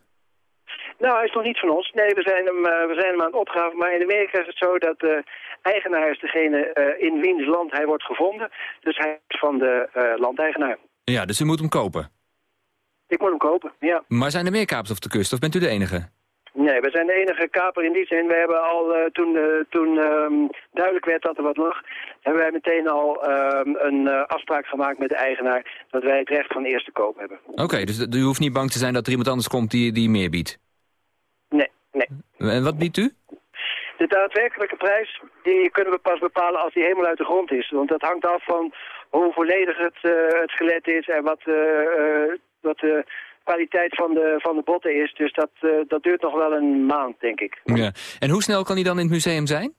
Speaker 26: Nou, hij is nog niet van ons. Nee, we zijn hem, eh, we zijn hem aan het opgraven. Maar in Amerika is het zo dat de eigenaar is degene in wiens land hij wordt gevonden. Dus hij is van de landeigenaar.
Speaker 6: Ja, dus u moet hem kopen.
Speaker 26: Ik moet hem kopen, ja.
Speaker 6: Maar zijn er meer kapers op de kust of bent u de enige?
Speaker 26: Nee, we zijn de enige kaper in die zin. We hebben al eh, toen, eh, toen ehm, duidelijk werd dat er wat lag, hebben wij meteen al ehm, een eh, afspraak gemaakt met de eigenaar dat wij het recht van eerste koop hebben.
Speaker 6: Oké, dus u hoeft niet bang te zijn dat er iemand anders komt die, die meer biedt.
Speaker 26: Nee, nee.
Speaker 6: En wat biedt u?
Speaker 26: De daadwerkelijke prijs die kunnen we pas bepalen als die helemaal uit de grond is. Want dat hangt af van hoe volledig het, het skelet is en wat, wat de kwaliteit van de, van de botten is. Dus dat, eh, dat duurt nog wel een maand, denk ik.
Speaker 6: Ja. En hoe snel kan hij dan in het museum zijn?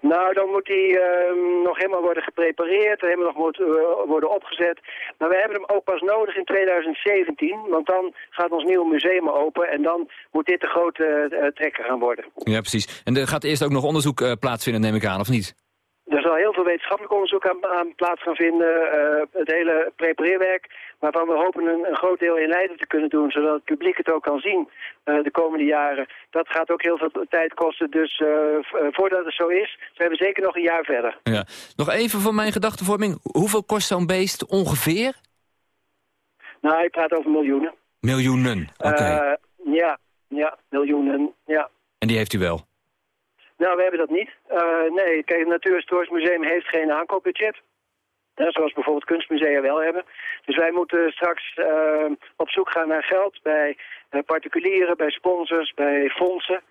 Speaker 26: Nou, dan moet die ehm, nog helemaal worden geprepareerd, helemaal nog moet, eh, worden opgezet. Maar we hebben hem ook pas nodig in 2017, want dan gaat ons nieuwe museum open en dan moet dit de grote eh, trekker gaan worden.
Speaker 6: Ja, precies. En er gaat eerst ook nog onderzoek plaatsvinden, neem ik aan, of niet?
Speaker 26: Er zal heel veel wetenschappelijk onderzoek aan, aan plaats gaan vinden, eh, het hele prepareerwerk, waarvan we hopen een, een groot deel in Leiden te kunnen doen, zodat het publiek het ook kan zien eh, de komende jaren. Dat gaat ook heel veel tijd kosten, dus eh, voordat het zo is, zijn we zeker nog een jaar verder.
Speaker 6: Ja. Nog even voor mijn gedachtenvorming. Hoeveel kost zo'n beest ongeveer?
Speaker 26: Nou, ik praat over miljoenen.
Speaker 6: Miljoenen. Oké.
Speaker 26: Ja, ja, miljoenen, ja.
Speaker 6: en die heeft u wel?
Speaker 26: Nou, we hebben dat niet. Eh, nee, kijk, het Natuurhistorisch Museum heeft geen aankoopbudget. Zoals bijvoorbeeld kunstmusea wel hebben. Dus wij moeten straks eh, op zoek gaan naar geld bij eh, particulieren, bij sponsors, bij fondsen.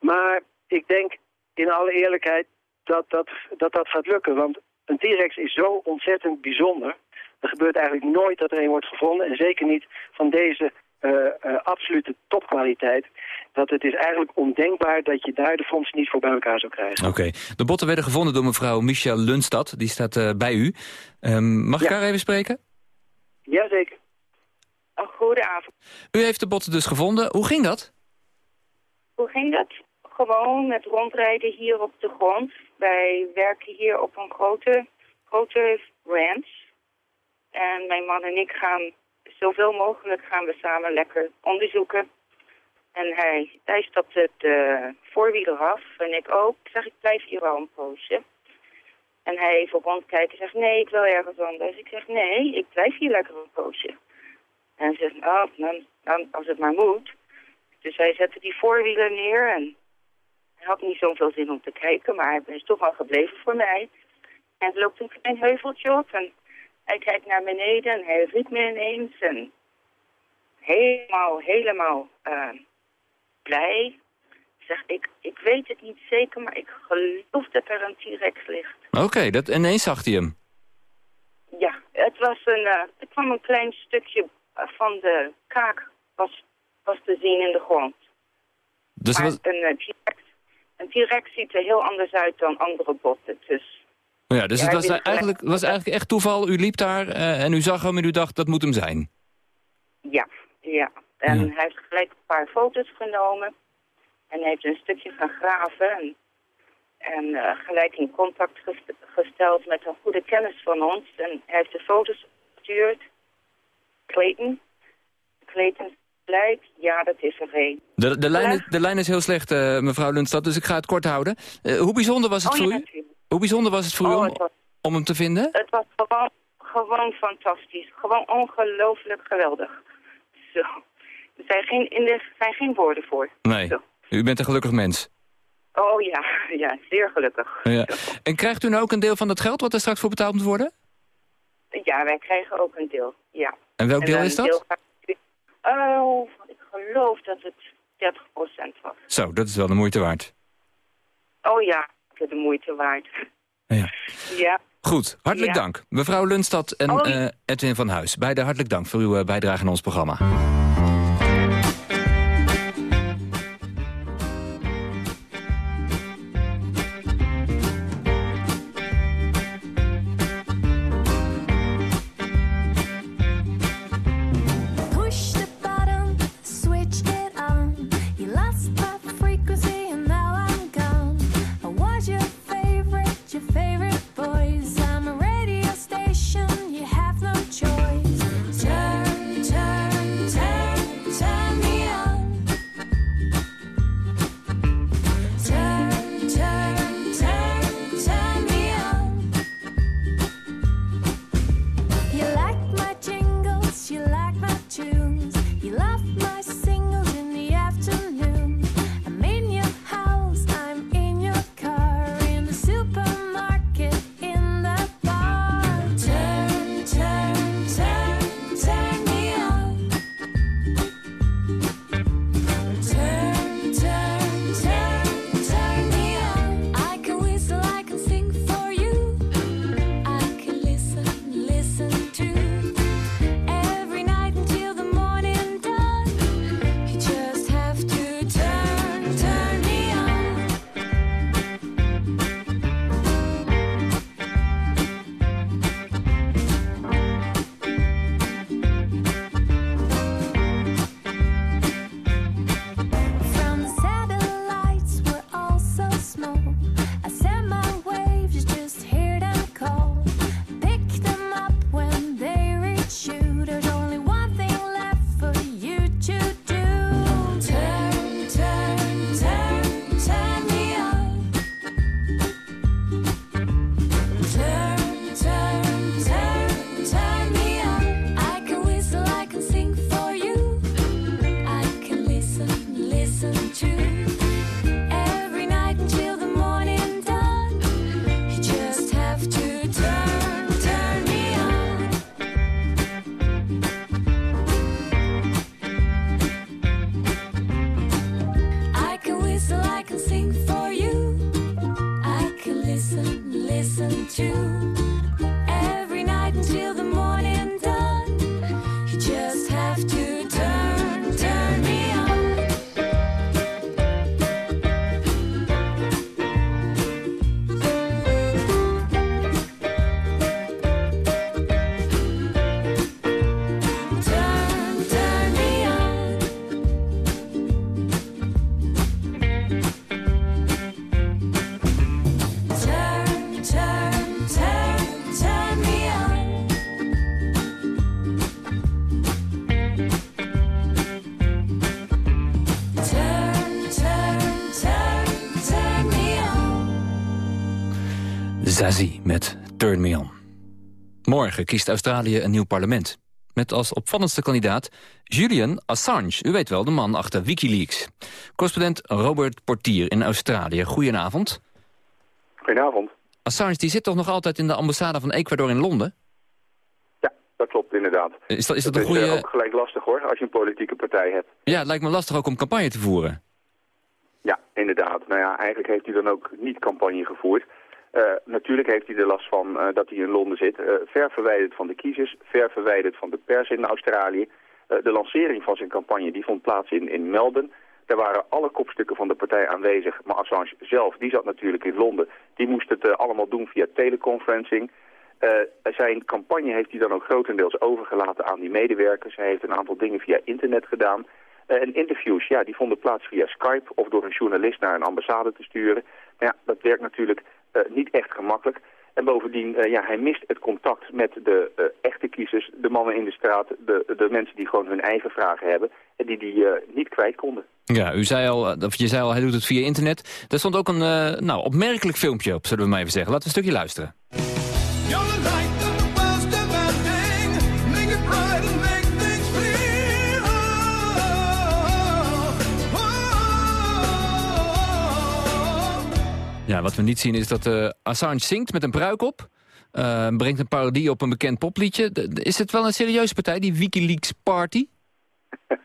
Speaker 26: Maar ik denk in alle eerlijkheid dat dat, dat, dat gaat lukken. Want een T-Rex is zo ontzettend bijzonder. Er gebeurt eigenlijk nooit dat er een wordt gevonden. En zeker niet van deze absolute topkwaliteit. Dat het is eigenlijk ondenkbaar dat je daar de fondsen niet voor bij elkaar zou krijgen.
Speaker 6: Oké. De botten werden gevonden door mevrouw Michel Lundstad. Die staat eh, bij u. Ehm, mag ik haar even spreken?
Speaker 26: Jazeker.
Speaker 27: Goedenavond.
Speaker 6: U heeft de botten dus gevonden. Hoe ging dat?
Speaker 27: Hoe ging dat? Gewoon met rondrijden hier op de grond. Wij werken hier op een grote, grote ranch. En mijn man en ik gaan zoveel mogelijk gaan we samen lekker onderzoeken. En hij, hij stapte de voorwieler af en ik ook. Ik zeg, ik blijf hier wel een poosje. En hij even rondkijken en zegt, nee, ik wil ergens anders. Ik zeg, nee, ik blijf hier lekker een poosje. En hij zegt, oh, dan, dan, als het maar moet. Dus hij zette die voorwielen neer en hij had niet zoveel zin om te kijken, maar hij is toch wel gebleven voor mij. En het loopt een klein heuveltje op en hij kijkt naar beneden en hij riep me ineens en helemaal, helemaal eh, blij. Zeg, ik, ik weet het niet zeker, maar ik geloof dat er een T-Rex ligt.
Speaker 6: Oké, dat ineens zag hij hem.
Speaker 27: Ja, het was een, er kwam een klein stukje eh, van de kaak was, was te zien in de grond.
Speaker 6: Dus
Speaker 27: maar
Speaker 6: wat,
Speaker 27: een T-Rex een T-Rex ziet er heel anders uit dan andere botten. Dus
Speaker 6: ja, dus
Speaker 27: Ja,
Speaker 6: het was eigenlijk, was eigenlijk echt toeval. U liep daar eh, en u zag hem en u dacht dat moet hem zijn.
Speaker 27: ja, ja. En
Speaker 6: Ja.
Speaker 27: hij heeft gelijk een paar foto's genomen. En heeft een stukje gaan graven. En, en eh, gelijk in contact gest- gesteld met een goede kennis van ons. En hij heeft de foto's gestuurd. Clayton. Clayton blijkt, ja, dat is er een.
Speaker 6: De, de, lijn, is, de lijn is heel slecht, eh, mevrouw Lundstad, dus ik ga het kort houden. Hoe bijzonder was het
Speaker 27: Oh,
Speaker 6: voor
Speaker 27: ja,
Speaker 6: u? Hoe bijzonder was het voor u
Speaker 27: Oh,
Speaker 6: om,
Speaker 27: was-
Speaker 6: om hem te vinden?
Speaker 27: Het was gewoon, gewoon fantastisch. Gewoon ongelooflijk geweldig. Zo. Er zijn geen, in de, zijn geen woorden voor.
Speaker 20: Nee, u bent een gelukkig mens.
Speaker 27: Oh ja, ja, zeer gelukkig.
Speaker 20: Ja. En krijgt u nou ook een deel van dat geld wat er straks voor betaald moet worden?
Speaker 27: Ja, wij krijgen ook een deel, ja.
Speaker 20: En welk deel is dat?
Speaker 27: gaat- Oh, ik geloof dat het 30% was.
Speaker 20: Zo, dat is wel de moeite waard.
Speaker 27: Oh ja, de moeite waard.
Speaker 20: Ja.
Speaker 27: Ja.
Speaker 20: Goed, hartelijk
Speaker 27: Ja.
Speaker 20: dank. Mevrouw Lundstad en
Speaker 27: Oh.
Speaker 20: eh, Edwin van Huis. Beide hartelijk dank voor uw eh, bijdrage aan ons programma. Morgen kiest Australië een nieuw parlement. Met als opvallendste kandidaat Julian Assange. U weet wel, de man achter Wikileaks. Correspondent Robert Portier in Australië. Goedenavond.
Speaker 28: Goedenavond.
Speaker 20: Assange die zit toch nog altijd in de ambassade van Ecuador in Londen?
Speaker 28: Dat klopt inderdaad.
Speaker 20: Is dat, is dat een goede...
Speaker 28: eh, ook gelijk lastig hoor, als je een politieke partij hebt.
Speaker 20: Ja, het lijkt me lastig ook om campagne te voeren.
Speaker 28: Ja, inderdaad. Nou ja, eigenlijk heeft hij dan ook niet campagne gevoerd. Eh, natuurlijk heeft hij er last van eh, dat hij in Londen zit. Eh, ver verwijderd van de kiezers, ver verwijderd van de pers in Australië. De lancering van zijn campagne die vond plaats in, in Melbourne. Daar waren alle kopstukken van de partij aanwezig. Maar Assange zelf, die zat natuurlijk in Londen. Die moest het allemaal doen via teleconferencing. Zijn campagne heeft hij dan ook grotendeels overgelaten aan die medewerkers. Hij heeft een aantal dingen via internet gedaan. En interviews, ja, die vonden plaats via Skype of door een journalist naar een ambassade te sturen. Maar ja, dat werkt natuurlijk niet echt gemakkelijk. En bovendien, eh, ja, hij mist het contact met de eh, echte kiezers, de mannen in de straat, de, de mensen die gewoon hun eigen vragen hebben en die die eh, niet kwijt konden.
Speaker 20: Ja, u zei al, eh, of je zei al, hij doet het via internet. Er stond ook een eh, nou, opmerkelijk filmpje op, zullen we maar even zeggen. Laten we een stukje luisteren.
Speaker 6: Ja, wat we niet zien is dat eh, Assange zingt met een pruik op. eh, brengt een parodie op een bekend popliedje. Is het wel een serieuze partij, die Wikileaks Party?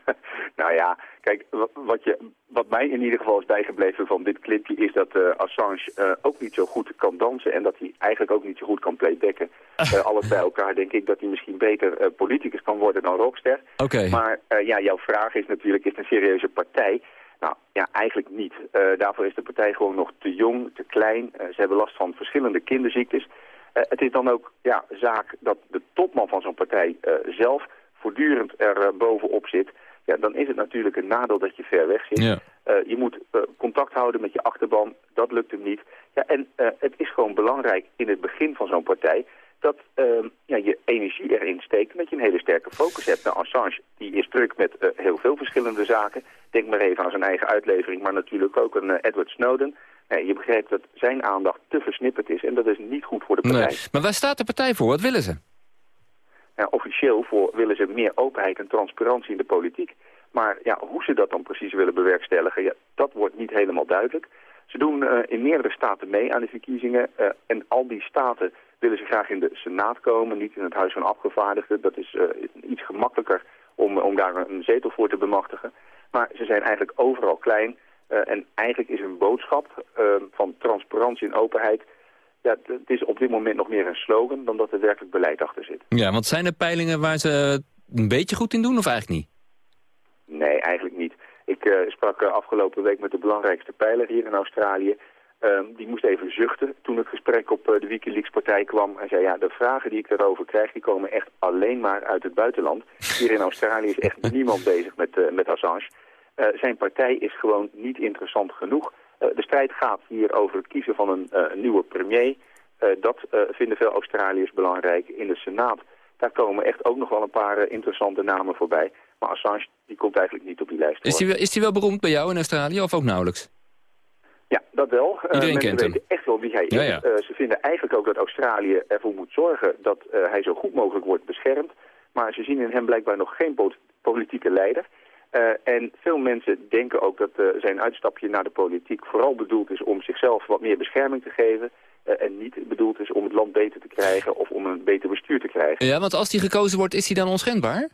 Speaker 28: Nou ja, kijk, wa- wat, je, wat mij in ieder geval is bijgebleven van dit clipje... is dat eh, Assange ook niet zo goed kan dansen... en dat hij eigenlijk ook niet zo goed kan playbacken. Alles bij elkaar denk ik dat hij misschien beter politicus kan worden dan rockster.
Speaker 6: Oké.
Speaker 28: Maar ja, jouw vraag is natuurlijk, is het een serieuze partij? Nou, ja, eigenlijk niet. Eh, daarvoor is de partij gewoon nog te jong, te klein. Eh, ze hebben last van verschillende kinderziektes. Eh, het is dan ook ja, zaak dat de topman van zo'n partij zelf voortdurend er bovenop zit. Ja, dan is het natuurlijk een nadeel dat je ver weg zit.
Speaker 6: Ja.
Speaker 28: Je moet contact houden met je achterban. Dat lukt hem niet. Ja, en het is gewoon belangrijk in het begin van zo'n partij dat eh, ja, je energie erin steekt en dat je een hele sterke focus hebt. Nou, Assange die is druk met eh, heel veel verschillende zaken. Denk maar even aan zijn eigen uitlevering, maar natuurlijk ook een eh, Edward Snowden. Nee, je begrijpt dat zijn aandacht te versnipperd is en dat is niet goed voor de partij.
Speaker 6: Nee. Maar waar staat de partij voor? Wat willen ze?
Speaker 28: Officieel voor willen ze meer openheid en transparantie in de politiek. Maar ja, hoe ze dat dan precies willen bewerkstelligen, ja, dat wordt niet helemaal duidelijk. Ze doen eh, in meerdere staten mee aan de verkiezingen. en al die staten willen ze graag in de Senaat komen, niet in het Huis van Afgevaardigden. Dat is eh, iets gemakkelijker om, om daar een zetel voor te bemachtigen. Maar ze zijn eigenlijk overal klein. eh, en eigenlijk is hun boodschap eh, van transparantie en openheid... Ja, het is op dit moment nog meer een slogan dan dat er werkelijk beleid achter zit.
Speaker 6: Ja, want zijn er peilingen waar ze een beetje goed in doen of eigenlijk niet?
Speaker 28: Nee, eigenlijk niet. Ik sprak afgelopen week met de belangrijkste pijler hier in Australië. Ehm, die moest even zuchten toen het gesprek op eh, de Wikileaks-partij kwam. Hij zei, ja, de vragen die ik daarover krijg, die komen echt alleen maar uit het buitenland. Hier in Australië is echt niemand bezig met, eh, met Assange. Eh, zijn partij is gewoon niet interessant genoeg. De strijd gaat hier over het kiezen van een, nieuwe premier. Dat vinden veel Australiërs belangrijk. In de Senaat, daar komen echt ook nog wel een paar interessante namen voorbij. Maar Assange, die komt eigenlijk niet op die lijst.
Speaker 6: Is wel- is die wel beroemd bij jou in Australië of ook nauwelijks?
Speaker 28: Ja, dat wel. Eh,
Speaker 6: Iedereen kent hem.
Speaker 28: weten echt wel wie hij is.
Speaker 6: Ja.
Speaker 28: Eh, ze vinden eigenlijk ook dat Australië ervoor moet zorgen dat eh, hij zo goed mogelijk wordt beschermd. Maar ze zien in hem blijkbaar nog geen po- politieke leider. En veel mensen denken ook dat zijn uitstapje naar de politiek vooral bedoeld is om zichzelf wat meer bescherming te geven. en niet bedoeld is om het land beter te krijgen of om een beter bestuur te krijgen.
Speaker 6: Ja, want als die gekozen wordt, is hij dan onschendbaar?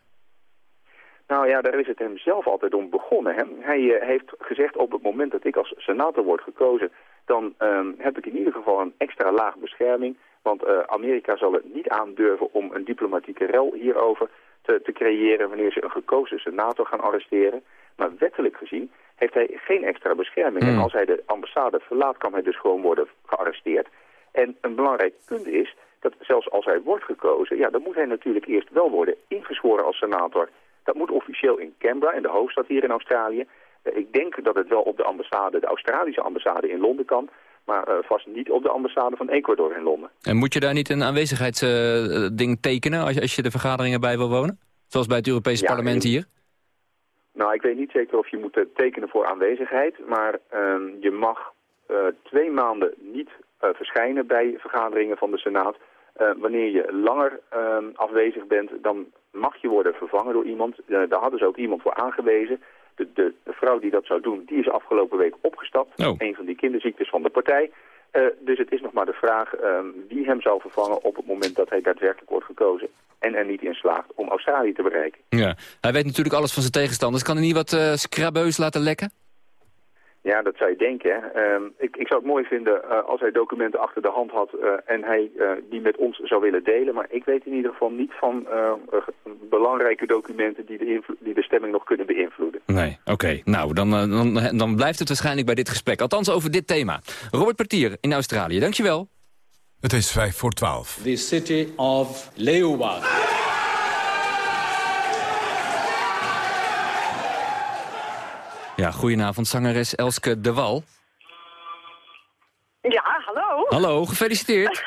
Speaker 28: Nou ja, daar is het hem zelf altijd om begonnen. Hè. Hij eh, heeft gezegd op het moment dat ik als senator word gekozen... dan ehm, heb ik in ieder geval een extra laag bescherming. Want eh, Amerika zal het niet aandurven om een diplomatieke rel hierover te, te creëren... wanneer ze een gekozen senator gaan arresteren. Maar wettelijk gezien heeft hij geen extra bescherming.
Speaker 6: Hmm.
Speaker 28: En als hij de ambassade verlaat, kan hij dus gewoon worden gearresteerd. En een belangrijk punt is dat zelfs als hij wordt gekozen... ja, dan moet hij natuurlijk eerst wel worden ingeschreven als senator... Dat moet officieel in Canberra, in de hoofdstad hier in Australië. Eh, ik denk dat het wel op de ambassade, de Australische ambassade in Londen kan. Maar eh, vast niet op de ambassade van Ecuador in Londen.
Speaker 6: En moet je daar niet een aanwezigheidsding tekenen als je, als je de vergaderingen bij wil wonen? Zoals bij het Europese
Speaker 28: Ja,
Speaker 6: parlement hier?
Speaker 28: Nou, ik weet niet zeker of je moet eh, tekenen voor aanwezigheid. Maar ehm, je mag twee maanden niet verschijnen bij vergaderingen van de Senaat. Eh, wanneer je langer ehm, afwezig bent, dan mag je worden vervangen door iemand. Eh, daar hadden ze ook iemand voor aangewezen. De, de, de vrouw die dat zou doen, die is afgelopen week opgestapt.
Speaker 6: Oh.
Speaker 28: Een van die kinderziektes van de partij. Eh, dus het is nog maar de vraag ehm, wie hem zal vervangen op het moment dat hij daadwerkelijk wordt gekozen. En er niet in slaagt om Australië te bereiken.
Speaker 6: Ja. Hij weet natuurlijk alles van zijn tegenstanders. Kan hij niet wat eh scrabeus laten lekken?
Speaker 28: Ja, dat zou je denken. Hè. Ehm, ik, ik zou het mooi vinden eh, als hij documenten achter de hand had eh, en hij eh, die met ons zou willen delen. Maar ik weet in ieder geval niet van belangrijke documenten die de, die de stemming nog kunnen beïnvloeden.
Speaker 6: Nee, oké. Nou, dan, dan, dan blijft het waarschijnlijk bij dit gesprek. Althans over dit thema. Robert Partier in Australië, dankjewel.
Speaker 5: Het is vijf voor twaalf.
Speaker 29: the city of Leeuwarden.
Speaker 6: Ja, goedenavond, zangeres Elske de Wal.
Speaker 30: Ja, hallo.
Speaker 6: Hallo, gefeliciteerd.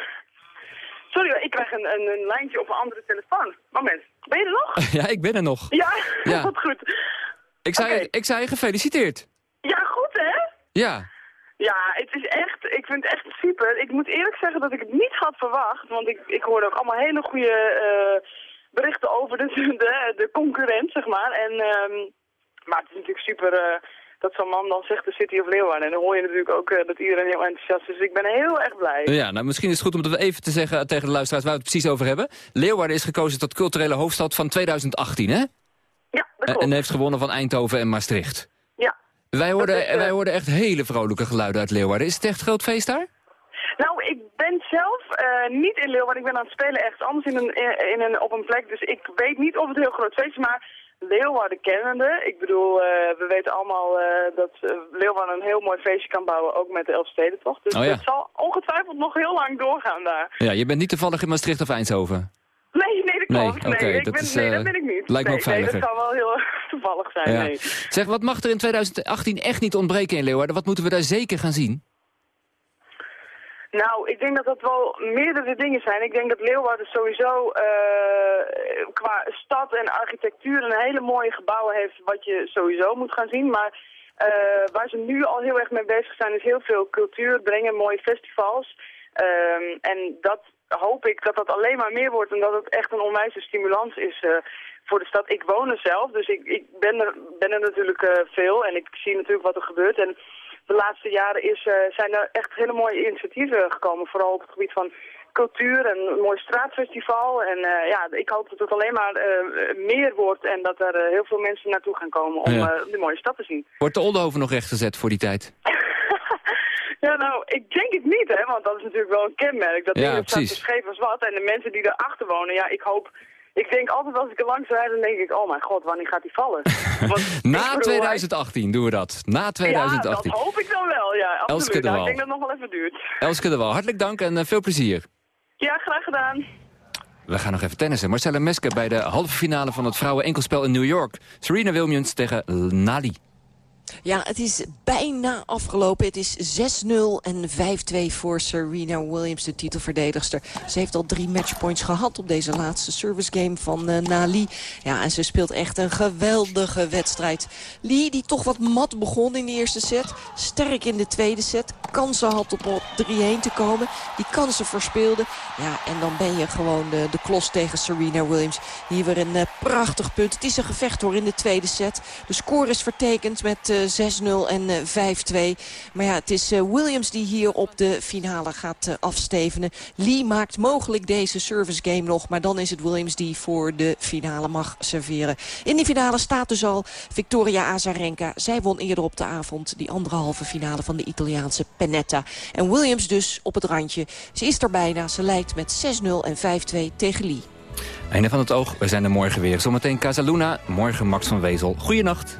Speaker 30: Sorry, ik krijg een, een, een lijntje op een andere telefoon. Moment, ben je er nog?
Speaker 6: ja, ik ben er nog.
Speaker 30: Ja,
Speaker 6: Ja.
Speaker 30: wat goed.
Speaker 6: Ik zei, ik zei gefeliciteerd.
Speaker 30: Ja, goed hè?
Speaker 6: Ja.
Speaker 30: Ja, het is echt, ik vind het echt super. Ik moet eerlijk zeggen dat ik het niet had verwacht, want ik, ik hoorde ook allemaal hele goede eh, berichten over de, de, de concurrent, zeg maar. En, ehm, maar het is natuurlijk super eh, dat zo'n man dan zegt de City of Leeuwarden. En dan hoor je natuurlijk ook eh, dat iedereen heel enthousiast is. Dus ik ben heel erg blij.
Speaker 6: Ja, nou, misschien is het goed om het even te zeggen tegen de luisteraars waar we het precies over hebben. Leeuwarden is gekozen tot culturele hoofdstad van 2018, hè?
Speaker 30: Ja, dat
Speaker 6: En,
Speaker 30: klopt.
Speaker 6: en heeft gewonnen van Eindhoven en Maastricht.
Speaker 30: Ja.
Speaker 6: Wij hoorden,
Speaker 30: is, eh,
Speaker 6: wij hoorden echt hele vrolijke geluiden uit Leeuwarden. Is het echt groot feest daar?
Speaker 30: Nou, ik ben zelf niet in Leeuwarden. Ik ben aan het spelen ergens anders in een, in een, op een plek. Dus ik weet niet of het heel groot feest is, maar Leeuwarden kennende. Ik bedoel, eh, we weten allemaal eh, dat eh, Leeuwarden een heel mooi feestje kan bouwen, ook met de Elfstedentocht. Dus
Speaker 6: Oh ja.
Speaker 30: het zal ongetwijfeld nog heel lang doorgaan daar.
Speaker 6: Ja, je bent niet toevallig in Maastricht of Eindhoven?
Speaker 30: Nee, nee, dat
Speaker 6: Nee,
Speaker 30: klopt. nee, ik
Speaker 6: dat
Speaker 30: ben,
Speaker 6: is,
Speaker 30: nee, dat ben ik niet.
Speaker 6: lijkt me
Speaker 30: nee,
Speaker 6: ook veiliger.
Speaker 30: Nee, dat kan wel heel toevallig zijn,
Speaker 6: Ja.
Speaker 30: nee.
Speaker 6: Zeg, wat mag er in 2018 echt niet ontbreken in Leeuwarden? Wat moeten we daar zeker gaan zien?
Speaker 30: Nou, ik denk dat dat wel meerdere dingen zijn. Ik denk dat Leeuwarden sowieso eh, qua stad en architectuur een hele mooie gebouwen heeft wat je sowieso moet gaan zien. Maar eh, waar ze nu al heel erg mee bezig zijn is heel veel cultuur brengen, mooie festivals. Ehm, en dat hoop ik dat dat alleen maar meer wordt en dat het echt een onwijze stimulans is eh, voor de stad. Ik woon er zelf, dus ik, ik ben, er, ben er natuurlijk veel en ik zie natuurlijk wat er gebeurt. En de laatste jaren is, eh, zijn er echt hele mooie initiatieven gekomen. Vooral op het gebied van cultuur en een mooi straatfestival. En eh, ja, ik hoop dat het alleen maar eh, meer wordt en dat er heel veel mensen naartoe gaan komen om
Speaker 6: Ja.
Speaker 30: de mooie stad te zien.
Speaker 6: Wordt de Oldenhoven nog rechtgezet voor die tijd?
Speaker 30: Ja, nou, ik denk het niet, hè, want dat is natuurlijk wel een kenmerk. Dat
Speaker 6: Ja,
Speaker 30: staat
Speaker 6: precies.
Speaker 30: beschreven als wat. En de mensen die erachter wonen, ja, ik hoop... Ik denk altijd als ik er langs rijd, dan denk ik, oh mijn god, wanneer gaat die vallen? Want
Speaker 6: Na
Speaker 30: ik bedoel,
Speaker 6: 2018 doen we dat. Na 2018.
Speaker 30: Ja, dat hoop ik dan wel, ja,
Speaker 6: Elske
Speaker 30: absoluut.
Speaker 6: de
Speaker 30: Nou,
Speaker 6: Waal.
Speaker 30: ik denk dat het nog wel even duurt.
Speaker 6: Elske de Waal, hartelijk dank en eh, veel plezier.
Speaker 30: Ja, graag gedaan.
Speaker 6: We gaan nog even tennissen. Marcella Mesker bij de halve finale van het vrouwen-enkelspel in New York. Serena Williams tegen Nali.
Speaker 7: Ja, het is bijna afgelopen. Het is 6-0 en 5-2 voor Serena Williams, de titelverdedigster. Ze heeft al drie matchpoints gehad op deze laatste service game van eh, Nali. Ja, en ze speelt echt een geweldige wedstrijd. Lee, die toch wat mat begon in de eerste set. Sterk in de tweede set. Kansen had op 3-1 te komen. Die kansen verspeelde. Ja, en dan ben je gewoon de, klos tegen Serena Williams. Hier weer een eh, prachtig punt. Het is een gevecht hoor in de tweede set. De score is vertekend met eh, 6-0 en eh, 5-2. Maar ja, het is eh, Williams die hier op de finale gaat eh, afstevenen. Lee maakt mogelijk deze service game nog. Maar dan is het Williams die voor de finale mag serveren. In die finale staat dus al Victoria Azarenka. Zij won eerder op de avond die andere halve finale van de Italiaanse Pennetta. En Williams dus op het randje. Ze is er bijna. Ze leidt met 6-0 en 5-2 tegen Lee.
Speaker 6: Einde van het oog, we zijn er morgen weer. Zometeen Casaluna, morgen Max van Wezel. Goeienacht.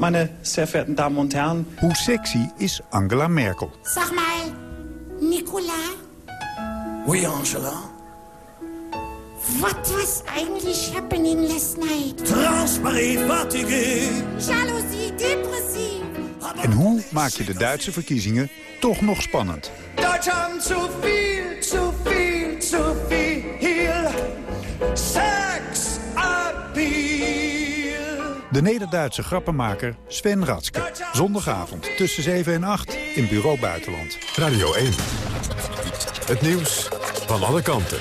Speaker 8: Meine sehr verehrten Damen und Herren.
Speaker 31: Hoe sexy is Angela Merkel?
Speaker 32: Sag mal, Nicola,
Speaker 8: Oui, Angela.
Speaker 32: what was eigentlich happening last night?
Speaker 8: Transparie, fatigué.
Speaker 32: Jalousie, depressief.
Speaker 31: En hoe maak je de Duitse verkiezingen toch nog spannend?
Speaker 8: Deutschland zu viel, zu viel, zu viel.
Speaker 31: De Neder-Duitse grappenmaker Sven Ratske. Zondagavond tussen 7 en 8 in Bureau Buitenland.
Speaker 5: Radio 1. Het nieuws van alle kanten.